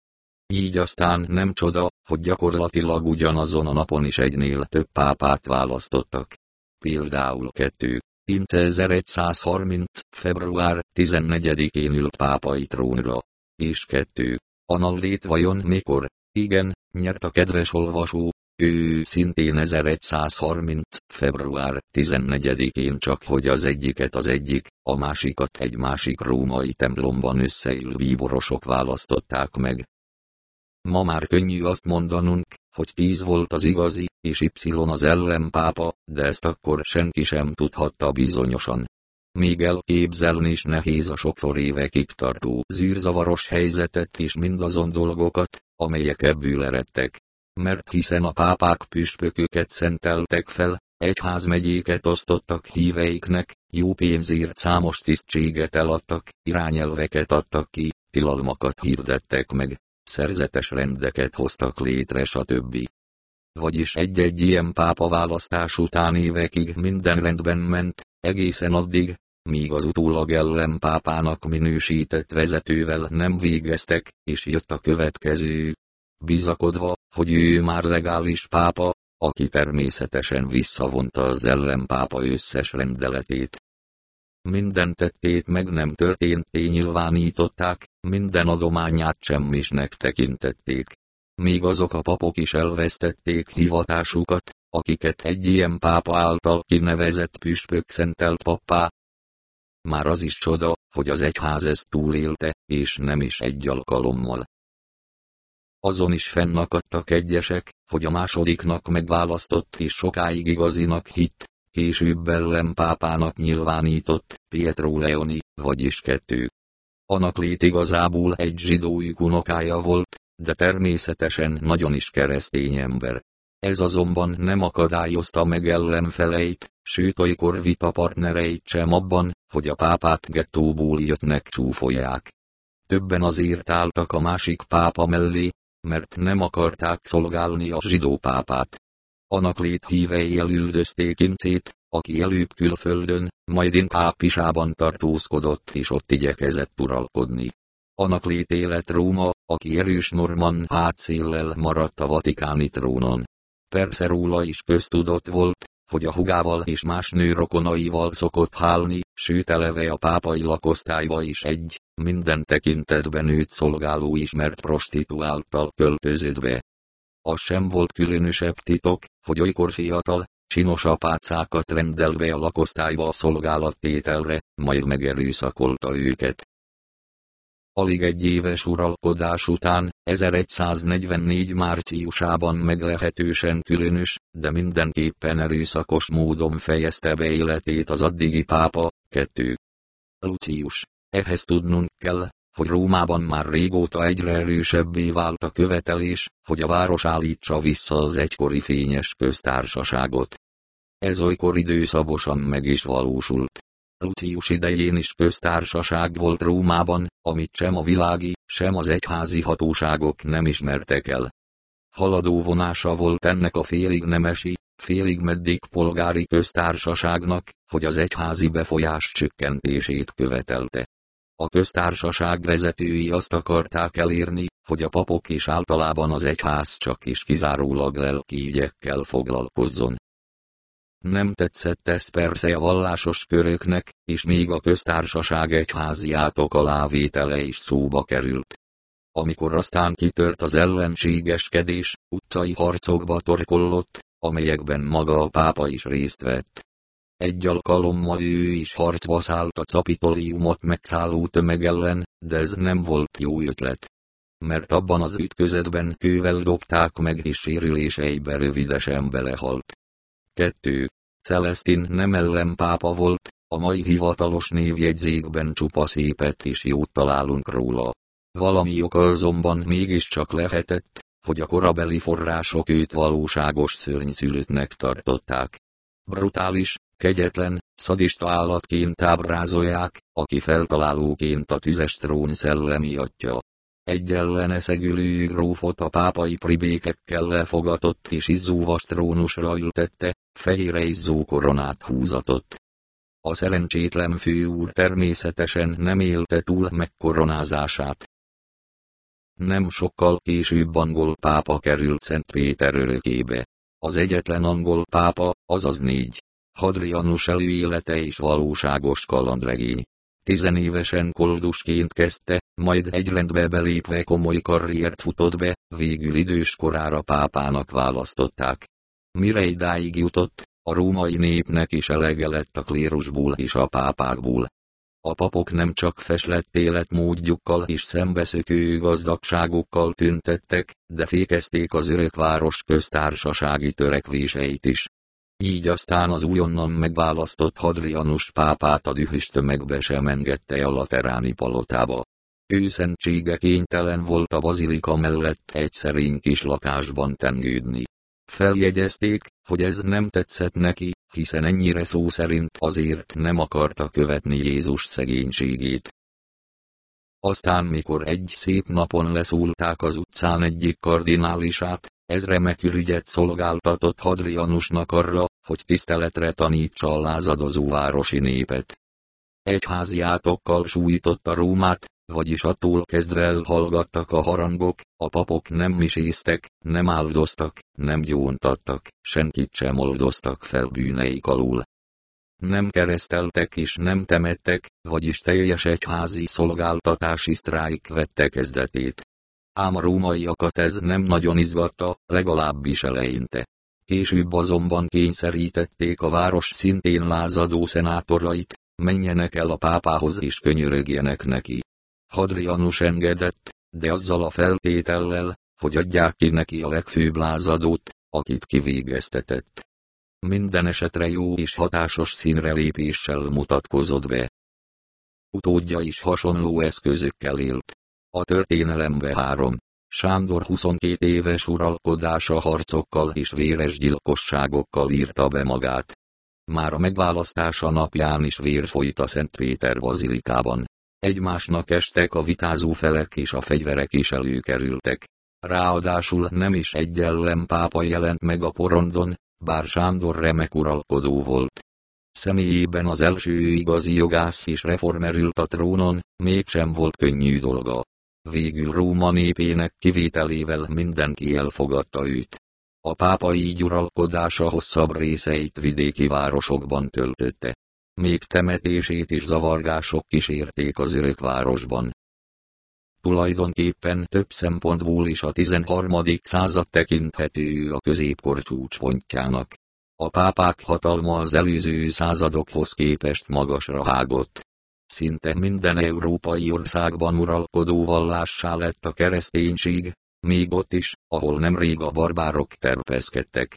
így aztán nem csoda, hogy gyakorlatilag ugyanazon a napon is egynél több pápát választottak. Például kettő. Ince 1130. február 14-én ült pápai trónra. És kettő. Anallét vajon mikor? Igen, nyert a kedves olvasó, ő szintén 1130. február 14-én csak hogy az egyiket az egyik, a másikat egy másik római templomban összeillő bíborosok választották meg, Ma már könnyű azt mondanunk, hogy tíz volt az igazi, és Y az ellenpápa, de ezt akkor senki sem tudhatta bizonyosan. Még elképzelni is nehéz a sokszor évekig tartó zűrzavaros helyzetet és mindazon dolgokat, amelyek ebből eredtek. Mert hiszen a pápák püspököket szenteltek fel, egyházmegyéket osztottak híveiknek, jó pénzért számos tisztséget eladtak, irányelveket adtak ki, tilalmakat hirdettek meg, szerzetes rendeket hoztak létre stb. Vagyis egy-egy ilyen pápa választás után évekig minden rendben ment, egészen addig, míg az utólag ellenpápának minősített vezetővel nem végeztek, és jött a következő. Bizakodva, hogy ő már legális pápa, aki természetesen visszavonta az ellenpápa összes rendeletét. Minden tettét meg nem történté nyilvánították, minden adományát semmisnek tekintették. Még azok a papok is elvesztették hivatásukat, akiket egy ilyen pápa által kinevezett püspök szentelt pappá. Már az is csoda, hogy az egyház ezt túlélte, és nem is egy alkalommal. Azon is fennakadtak egyesek, hogy a másodiknak megválasztott és sokáig igazinak hit, később pápának nyilvánított, Pietro Leoni, vagyis kettő. Anaklét igazából egy zsidó unokája volt, de természetesen nagyon is keresztény ember. Ez azonban nem akadályozta meg ellenfeleit, sőt olykor vita partnereit sem abban, hogy a pápát gettóból jöttnek csúfolják. Többen azért álltak a másik pápa mellé, mert nem akarták szolgálni a zsidó pápát. Anaklét hívei elüldözték Incét, aki előbb külföldön, majd inkább Pisában tartózkodott és ott igyekezett uralkodni. Anaklét élet Róma, aki erős norman hátszéllel maradt a vatikáni trónon. Persze róla is köztudott volt, hogy a hugával és más nő rokonaival szokott hálni, sőt eleve a pápai lakosztályba is egy, minden tekintetben őt szolgáló ismert prostituáltal költözött be. Az sem volt különösebb titok, hogy olykor fiatal, csinos apácákat rendel a lakosztályba a szolgálattételre, majd megerőszakolta őket. Alig egy éves uralkodás után, 1144 márciusában meglehetősen különös, de mindenképpen erőszakos módon fejezte be életét az addigi pápa, 2. Lucius. Ehhez tudnunk kell, hogy Rómában már régóta egyre erősebbé vált a követelés, hogy a város állítsa vissza az egykori fényes köztársaságot. Ez olykor időszabosan meg is valósult. Lucius idején is köztársaság volt Rómában, amit sem a világi, sem az egyházi hatóságok nem ismertek el. Haladó vonása volt ennek a félig nemesi, félig meddig polgári köztársaságnak, hogy az egyházi befolyás csökkentését követelte. A köztársaság vezetői azt akarták elérni, hogy a papok és általában az egyház csak és kizárólag lelki ügyekkel foglalkozzon. Nem tetszett ez persze a vallásos köröknek, és még a köztársaság egyházi átok alávétele is szóba került. Amikor aztán kitört az ellenségeskedés, utcai harcokba torkollott, amelyekben maga a pápa is részt vett. Egy alkalommal ő is harcba szállt a capitoliumot megszálló tömeg ellen, de ez nem volt jó ötlet. Mert abban az ütközetben kővel dobták meg és sérüléseibe rövidesen belehalt. 2. Celestin nem ellenpápa volt, a mai hivatalos névjegyzékben csupa szépet és jót találunk róla. Valami oka azonban mégiscsak lehetett, hogy a korabeli források őt valóságos szörnyszülöttnek tartották. Brutális, kegyetlen, szadista állatként ábrázolják, aki feltalálóként a tüzes trón szellemi atya. Egy elleneszegülő grófot a pápai pribékekkel lefogatott és izzóvas trónusra ültette, fejére izzó koronát húzatott. A szerencsétlen főúr természetesen nem élte túl megkoronázását. Nem sokkal később angol pápa került Szent Péter örökébe. Az egyetlen angol pápa, azaz négy. Hadrianus előélete és valóságos kalandregény. Tizenévesen koldusként kezdte, majd egy rendbe belépve komoly karriert futott be, végül idős korára pápának választották. Mire idáig jutott, a római népnek is elege lett a klérusból és a pápákból. A papok nem csak feslett életmódjukkal és szembeszökő gazdagságokkal tüntettek, de fékezték az örökváros köztársasági törekvéseit is. Így aztán az újonnan megválasztott Hadrianus pápát a dühös tömegbe sem engedte a lateráni palotába. Ő szentsége kénytelen volt a bazilika mellett egy szerény kis lakásban tengődni. Feljegyezték, hogy ez nem tetszett neki, hiszen ennyire szó szerint azért nem akarta követni Jézus szegénységét. Aztán mikor egy szép napon leszúlták az utcán egyik kardinálisát, ez remek ügyet szolgáltatott Hadrianusnak arra, hogy tiszteletre tanítsa a lázadozó városi népet. Egyháziátokkal sújtotta Rómát, vagyis attól kezdve hallgattak a harangok, a papok nem miséztek, nem áldoztak, nem gyóntattak, senkit sem oldoztak fel bűneik alul. Nem kereszteltek és nem temettek, vagyis teljes egyházi szolgáltatási sztrájk vette kezdetét. Ám a rómaiakat ez nem nagyon izgatta, legalábbis eleinte. Később azonban kényszerítették a város szintén lázadó szenátorait, menjenek el a pápához és könyörögjenek neki. Hadrianus engedett, de azzal a feltétellel, hogy adják ki neki a legfőbb lázadót, akit kivégeztetett. Minden esetre jó és hatásos színre lépéssel mutatkozott be. Utódja is hasonló eszközökkel élt. A történelembe három. Sándor 22 éves uralkodása harcokkal és véres gyilkosságokkal írta be magát. Már a megválasztása napján is vér folyt a Szent Péter bazilikában. Egymásnak estek a vitázó felek és a fegyverek is előkerültek. Ráadásul nem is egy pápa jelent meg a porondon, bár Sándor remek uralkodó volt. Személyében az első igazi jogász és reformer ült a trónon, mégsem volt könnyű dolga. Végül Róma népének kivételével mindenki elfogadta őt. A pápa így uralkodása hosszabb részeit vidéki városokban töltötte. Még temetését is zavargások kísérték az városban. Tulajdonképpen több szempontból is a 13. század tekinthető a középkor csúcspontjának. A pápák hatalma az előző századokhoz képest magasra hágott. Szinte minden európai országban uralkodó vallássá lett a kereszténység, még ott is, ahol nemrég a barbárok terpeszkedtek.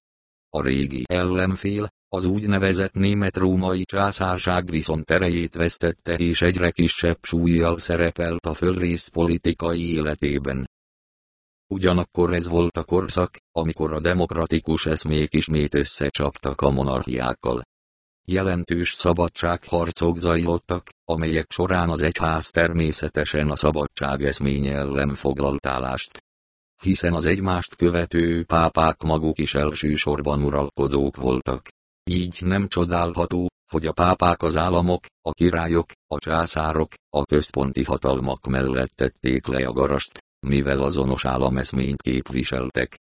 A régi ellenfél, az úgynevezett német-római császárság viszont erejét vesztette és egyre kisebb súlyjal szerepelt a földrész politikai életében. Ugyanakkor ez volt a korszak, amikor a demokratikus eszmék ismét összecsaptak a monarchiákkal. Jelentős szabadságharcok zajlottak, amelyek során az egyház természetesen a szabadság eszménye ellen foglalt állást. Hiszen az egymást követő pápák maguk is elsősorban uralkodók voltak. Így nem csodálható, hogy a pápák az államok, a királyok, a császárok, a központi hatalmak mellett tették le a garast, mivel azonos állameszményt képviseltek.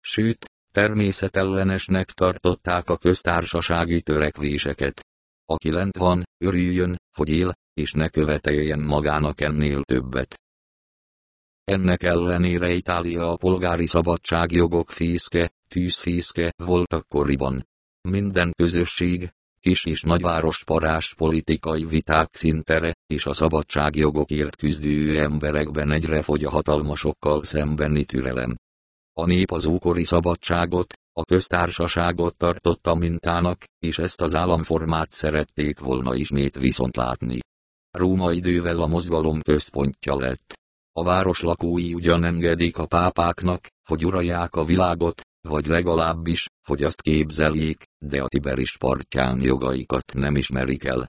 Sőt, természetellenesnek tartották a köztársasági törekvéseket. Aki lent van, örüljön, hogy él, és ne követeljen magának ennél többet. Ennek ellenére Itália a polgári szabadságjogok fészke, tűzfészke volt akkoriban. Minden közösség, kis és nagyváros parás politikai viták szintere, és a szabadságjogokért küzdő emberekben egyre fogy a hatalmasokkal szembeni türelem. A nép az ókori szabadságot, a köztársaságot tartotta mintának, és ezt az államformát szerették volna ismét viszont látni. Róma idővel a mozgalom központja lett. A város lakói ugyan engedik a pápáknak, hogy uralják a világot, vagy legalábbis, hogy azt képzeljék, de a Tiberis partján jogaikat nem ismerik el.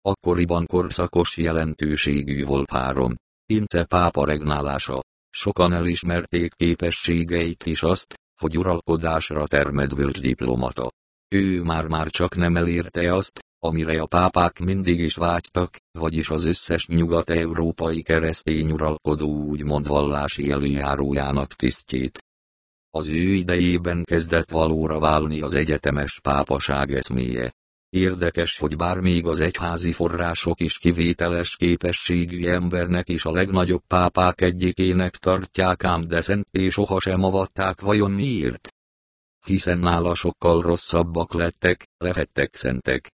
Akkoriban korszakos jelentőségű volt három. Ince pápa regnálása. Sokan elismerték képességeit és azt, hogy uralkodásra bölcs diplomata. Ő már-már csak nem elérte azt, amire a pápák mindig is vágytak, vagyis az összes nyugat-európai keresztény uralkodó úgymond vallási előjárójának tisztjét. Az ő idejében kezdett valóra válni az egyetemes pápaság eszméje. Érdekes, hogy bár még az egyházi források is kivételes képességű embernek is a legnagyobb pápák egyikének tartják ám de és sohasem avatták vajon miért? Hiszen nála sokkal rosszabbak lettek, lehettek szentek.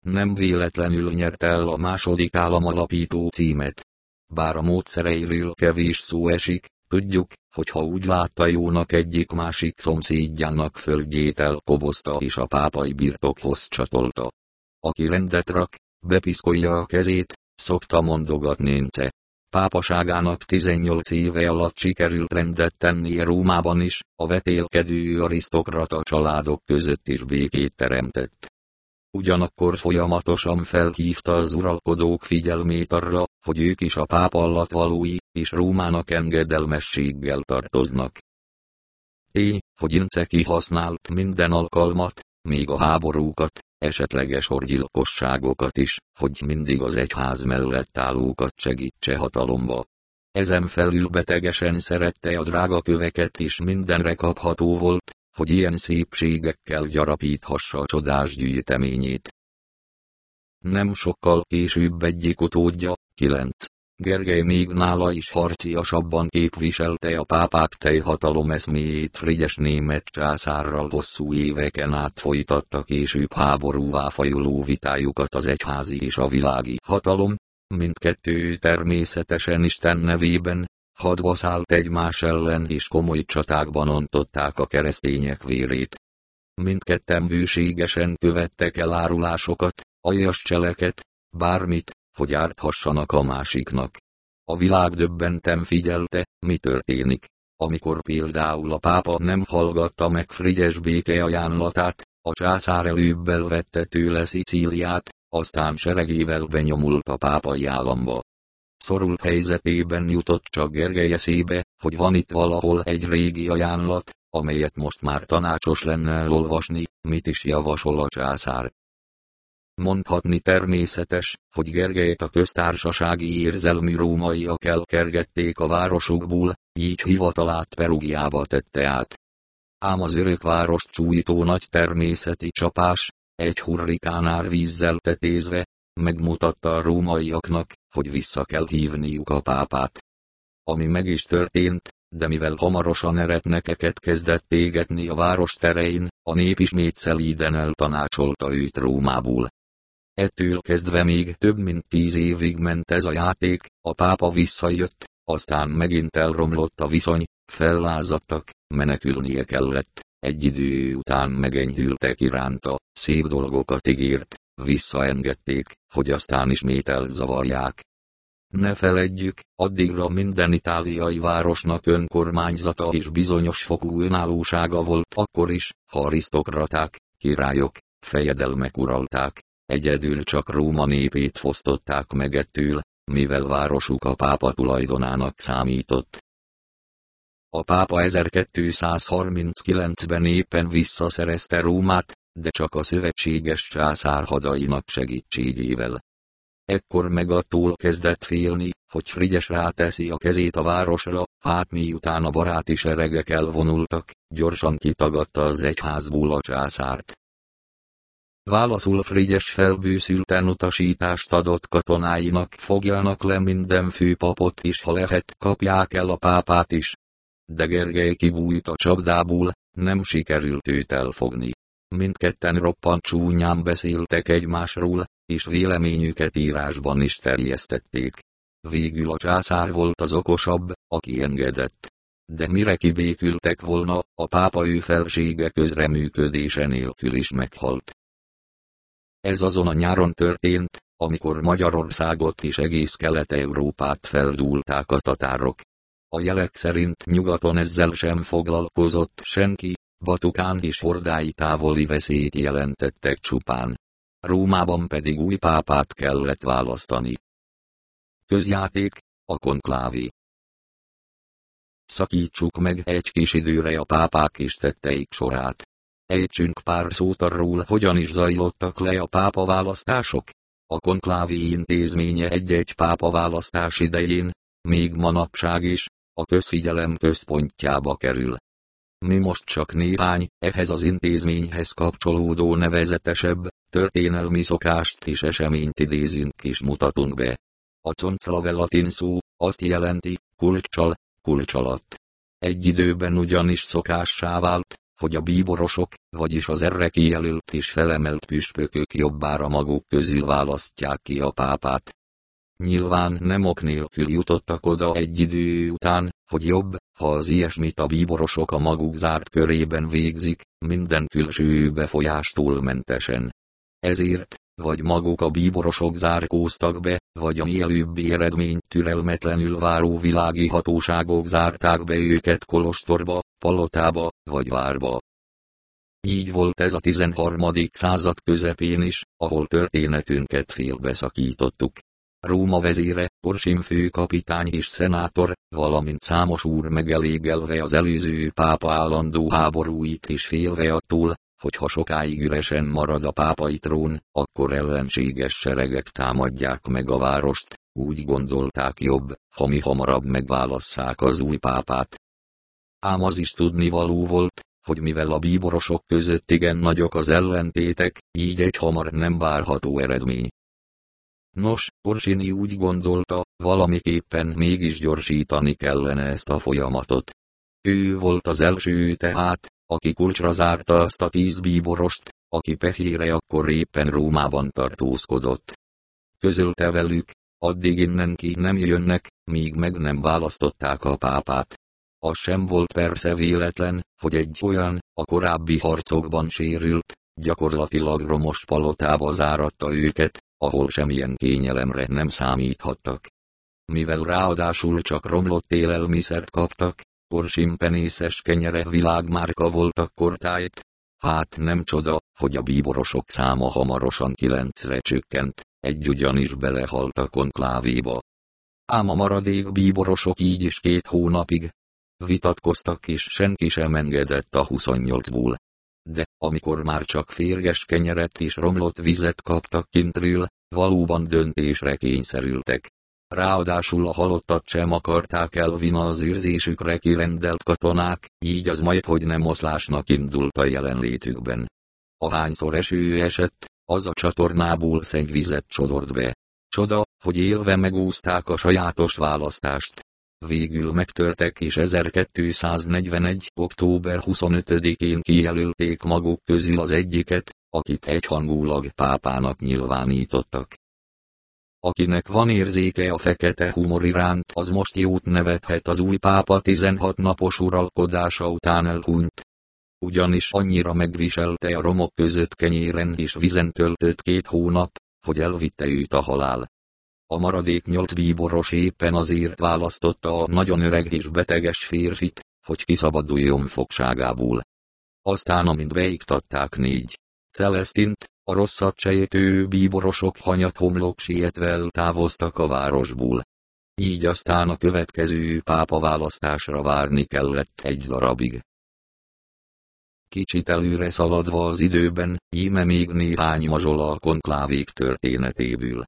Nem véletlenül nyert el a második államalapító címet. Bár a módszereiről kevés szó esik, Tudjuk, hogy ha úgy látta jónak egyik másik szomszédjának földjét elkobozta és a pápai birtokhoz csatolta. Aki rendet rak, bepiszkolja a kezét, szokta mondogatni Nce. pápaságának 18 éve alatt sikerült rendet tennie Rómában is, a vetélkedő arisztokrata családok között is békét teremtett. Ugyanakkor folyamatosan felhívta az uralkodók figyelmét arra, hogy ők is a alatt valói, és Rómának engedelmességgel tartoznak. Tény, hogy Ince kihasznált minden alkalmat, még a háborúkat, esetleges orgyilkosságokat is, hogy mindig az egyház mellett állókat segítse hatalomba. Ezen felül betegesen szerette a drága köveket is mindenre kapható volt, hogy ilyen szépségekkel gyarapíthassa a csodás gyűjteményét. Nem sokkal később egyik utódja, 9. Gergely még nála is harciasabban képviselte a pápák teljhatalom eszméjét Frigyes német császárral hosszú éveken át folytatta később háborúvá fajuló vitájukat az egyházi és a világi hatalom, mindkettő természetesen Isten nevében, hadba szállt egymás ellen és komoly csatákban ontották a keresztények vérét. Mindketten bűségesen követtek el árulásokat, aljas cseleket, bármit, hogy árthassanak a másiknak. A világ döbbentem figyelte, mi történik. Amikor például a pápa nem hallgatta meg Frigyes béke ajánlatát, a császár előbb vette tőle Szicíliát, aztán seregével benyomult a pápai államba. Szorult helyzetében jutott csak Gergely eszébe, hogy van itt valahol egy régi ajánlat, amelyet most már tanácsos lenne elolvasni, mit is javasol a császár. Mondhatni természetes, hogy Gergelyt a köztársasági érzelmű rómaiak elkergették a városukból, így hivatalát Perugiába tette át. Ám az örök várost nagy természeti csapás, egy hurrikánár vízzel tetézve, megmutatta a rómaiaknak, hogy vissza kell hívniuk a pápát. Ami meg is történt, de mivel hamarosan eretnekeket kezdett égetni a város terein, a nép ismét szelíden eltanácsolta őt Rómából. Ettől kezdve még több mint tíz évig ment ez a játék, a pápa visszajött, aztán megint elromlott a viszony, fellázadtak, menekülnie kellett, egy idő után megenyhültek iránta, szép dolgokat ígért, visszaengedték, hogy aztán ismét elzavarják. Ne feledjük, addigra minden itáliai városnak önkormányzata és bizonyos fokú önállósága volt akkor is, ha arisztokraták, királyok, fejedelmek uralták, Egyedül csak Róma népét fosztották meg ettől, mivel városuk a pápa tulajdonának számított. A pápa 1239-ben éppen visszaszerezte Rómát, de csak a szövetséges császár hadainak segítségével. Ekkor meg attól kezdett félni, hogy Frigyes ráteszi a kezét a városra, hát miután a baráti seregek elvonultak, gyorsan kitagadta az egyházból a császárt. Válaszul Frigyes felbőszülten utasítást adott katonáinak fogjanak le minden főpapot és ha lehet kapják el a pápát is. De Gergely kibújt a csapdából, nem sikerült őt elfogni. Mindketten roppant csúnyán beszéltek egymásról, és véleményüket írásban is terjesztették. Végül a császár volt az okosabb, aki engedett. De mire kibékültek volna, a pápa ő felsége közreműködése nélkül is meghalt. Ez azon a nyáron történt, amikor Magyarországot és egész Kelet-Európát feldúlták a tatárok. A jelek szerint nyugaton ezzel sem foglalkozott senki, Vatukán és hordái távoli veszélyt jelentettek csupán. Rómában pedig új pápát kellett választani. Közjáték, a konklávé. Szakítsuk meg egy kis időre a pápák és tetteik sorát. Ejtsünk pár szót arról, hogyan is zajlottak le a pápa választások. A konklávi intézménye egy-egy pápa választás idején, még manapság is, a közfigyelem központjába kerül. Mi most csak néhány, ehhez az intézményhez kapcsolódó nevezetesebb, történelmi szokást és eseményt idézünk és mutatunk be. A conclave latin szó, azt jelenti, kulcsal, kulcs alatt. Egy időben ugyanis szokássá vált, hogy a bíborosok, vagyis az erre kijelölt és felemelt püspökök jobbára maguk közül választják ki a pápát. Nyilván nem ok nélkül jutottak oda egy idő után, hogy jobb, ha az ilyesmit a bíborosok a maguk zárt körében végzik, minden külső befolyástól mentesen. Ezért, vagy maguk a bíborosok zárkóztak be, vagy a mielőbbi eredményt türelmetlenül váró világi hatóságok zárták be őket kolostorba, palotába, vagy várba. Így volt ez a 13. század közepén is, ahol történetünket félbeszakítottuk. Róma vezére, Orsim főkapitány és szenátor, valamint számos úr megelégelve az előző pápa állandó háborúit és félve attól, hogy ha sokáig üresen marad a pápai trón, akkor ellenséges seregek támadják meg a várost, úgy gondolták jobb, ha mi hamarabb megválasszák az új pápát. Ám az is tudni való volt, hogy mivel a bíborosok között igen nagyok az ellentétek, így egy hamar nem várható eredmény. Nos, Orsini úgy gondolta, valamiképpen mégis gyorsítani kellene ezt a folyamatot. Ő volt az első tehát, aki kulcsra zárta azt a tíz bíborost, aki pehére akkor éppen Rómában tartózkodott. Közölte velük, addig innen ki nem jönnek, míg meg nem választották a pápát. Az sem volt persze véletlen, hogy egy olyan, a korábbi harcokban sérült, gyakorlatilag romos palotába záratta őket, ahol semmilyen kényelemre nem számíthattak. Mivel ráadásul csak romlott élelmiszert kaptak, porsimpenészes kenyere világmárka volt akkor tájt, hát nem csoda, hogy a bíborosok száma hamarosan kilencre csökkent, egy ugyanis belehalt a konklávéba. Ám a maradék bíborosok így is két hónapig vitatkoztak és senki sem engedett a 28-ból. De, amikor már csak férges kenyeret és romlott vizet kaptak kintről, valóban döntésre kényszerültek. Ráadásul a halottat sem akarták elvinni az őrzésükre kirendelt katonák, így az majd hogy nem oszlásnak indult a jelenlétükben. Ahányszor eső esett, az a csatornából szennyvizet csodort be. Csoda, hogy élve megúzták a sajátos választást. Végül megtörtek és 1241. október 25-én kijelölték maguk közül az egyiket, akit egyhangulag pápának nyilvánítottak. Akinek van érzéke a fekete humor iránt, az most jót nevethet az új pápa 16 napos uralkodása után elhunyt. Ugyanis annyira megviselte a romok között kenyéren és vizen töltött két hónap, hogy elvitte őt a halál. A maradék nyolc bíboros éppen azért választotta a nagyon öreg és beteges férfit, hogy kiszabaduljon fogságából. Aztán amint beiktatták négy Celestint, a rosszat sejtő bíborosok hanyat homlok sietve távoztak a városból. Így aztán a következő pápa választásra várni kellett egy darabig. Kicsit előre szaladva az időben, íme még néhány mazsola a konklávék történetéből.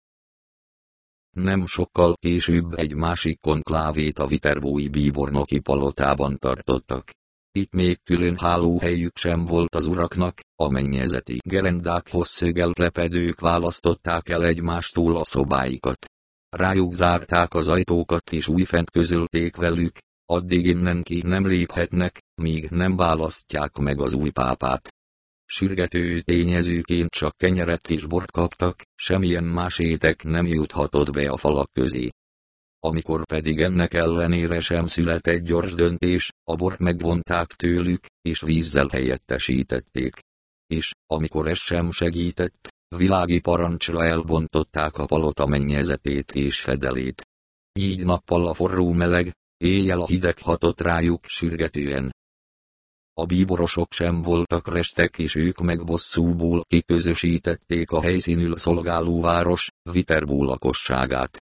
Nem sokkal később egy másik konklávét a viterbói bíbornoki palotában tartottak. Itt még külön hálóhelyük sem volt az uraknak, a mennyezeti gerendákhoz szögel lepedők választották el egymástól a szobáikat. Rájuk zárták az ajtókat és újfent közölték velük, addig innen ki nem léphetnek, míg nem választják meg az új pápát. Sürgető tényezőként csak kenyeret és bort kaptak, semmilyen más étek nem juthatott be a falak közé. Amikor pedig ennek ellenére sem született gyors döntés, a bort megvonták tőlük, és vízzel helyettesítették. És, amikor ez sem segített, világi parancsra elbontották a palota mennyezetét és fedelét. Így nappal a forró meleg, éjjel a hideg hatott rájuk sürgetően. A bíborosok sem voltak restek és ők meg bosszúból kiközösítették a helyszínül szolgáló város, Viterbó lakosságát.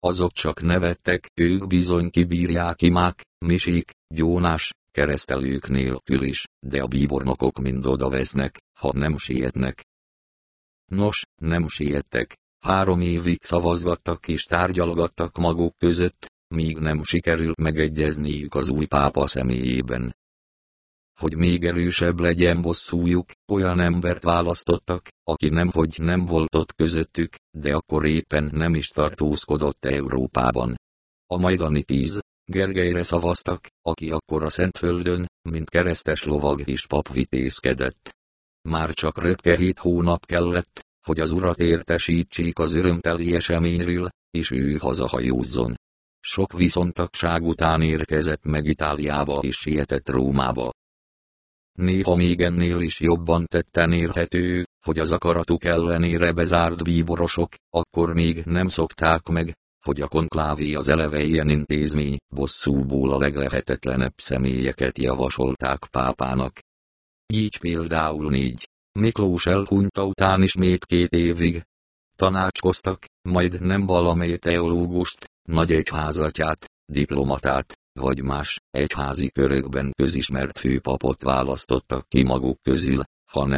Azok csak nevettek, ők bizony kibírják imák, misék, gyónás, keresztelők nélkül is, de a bíbornokok mind oda vesznek, ha nem sietnek. Nos, nem siettek. Három évig szavazgattak és tárgyalgattak maguk között, míg nem sikerült megegyezniük az új pápa személyében hogy még erősebb legyen bosszújuk, olyan embert választottak, aki nem hogy nem volt ott közöttük, de akkor éppen nem is tartózkodott Európában. A majdani tíz, Gergelyre szavaztak, aki akkor a Szentföldön, mint keresztes lovag és pap vitézkedett. Már csak röpke hét hónap kellett, hogy az urat értesítsék az örömteli eseményről, és ő hazahajózzon. Sok viszontagság után érkezett meg Itáliába és sietett Rómába néha még ennél is jobban tetten érhető, hogy az akaratuk ellenére bezárt bíborosok, akkor még nem szokták meg, hogy a konklávé az eleve ilyen intézmény, bosszúból a leglehetetlenebb személyeket javasolták pápának. Így például négy. Miklós elhunyta után ismét két évig. Tanácskoztak, majd nem valamely teológust, nagy egyházatját, diplomatát, vagy más, egyházi körökben közismert főpapot választottak ki maguk közül, hanem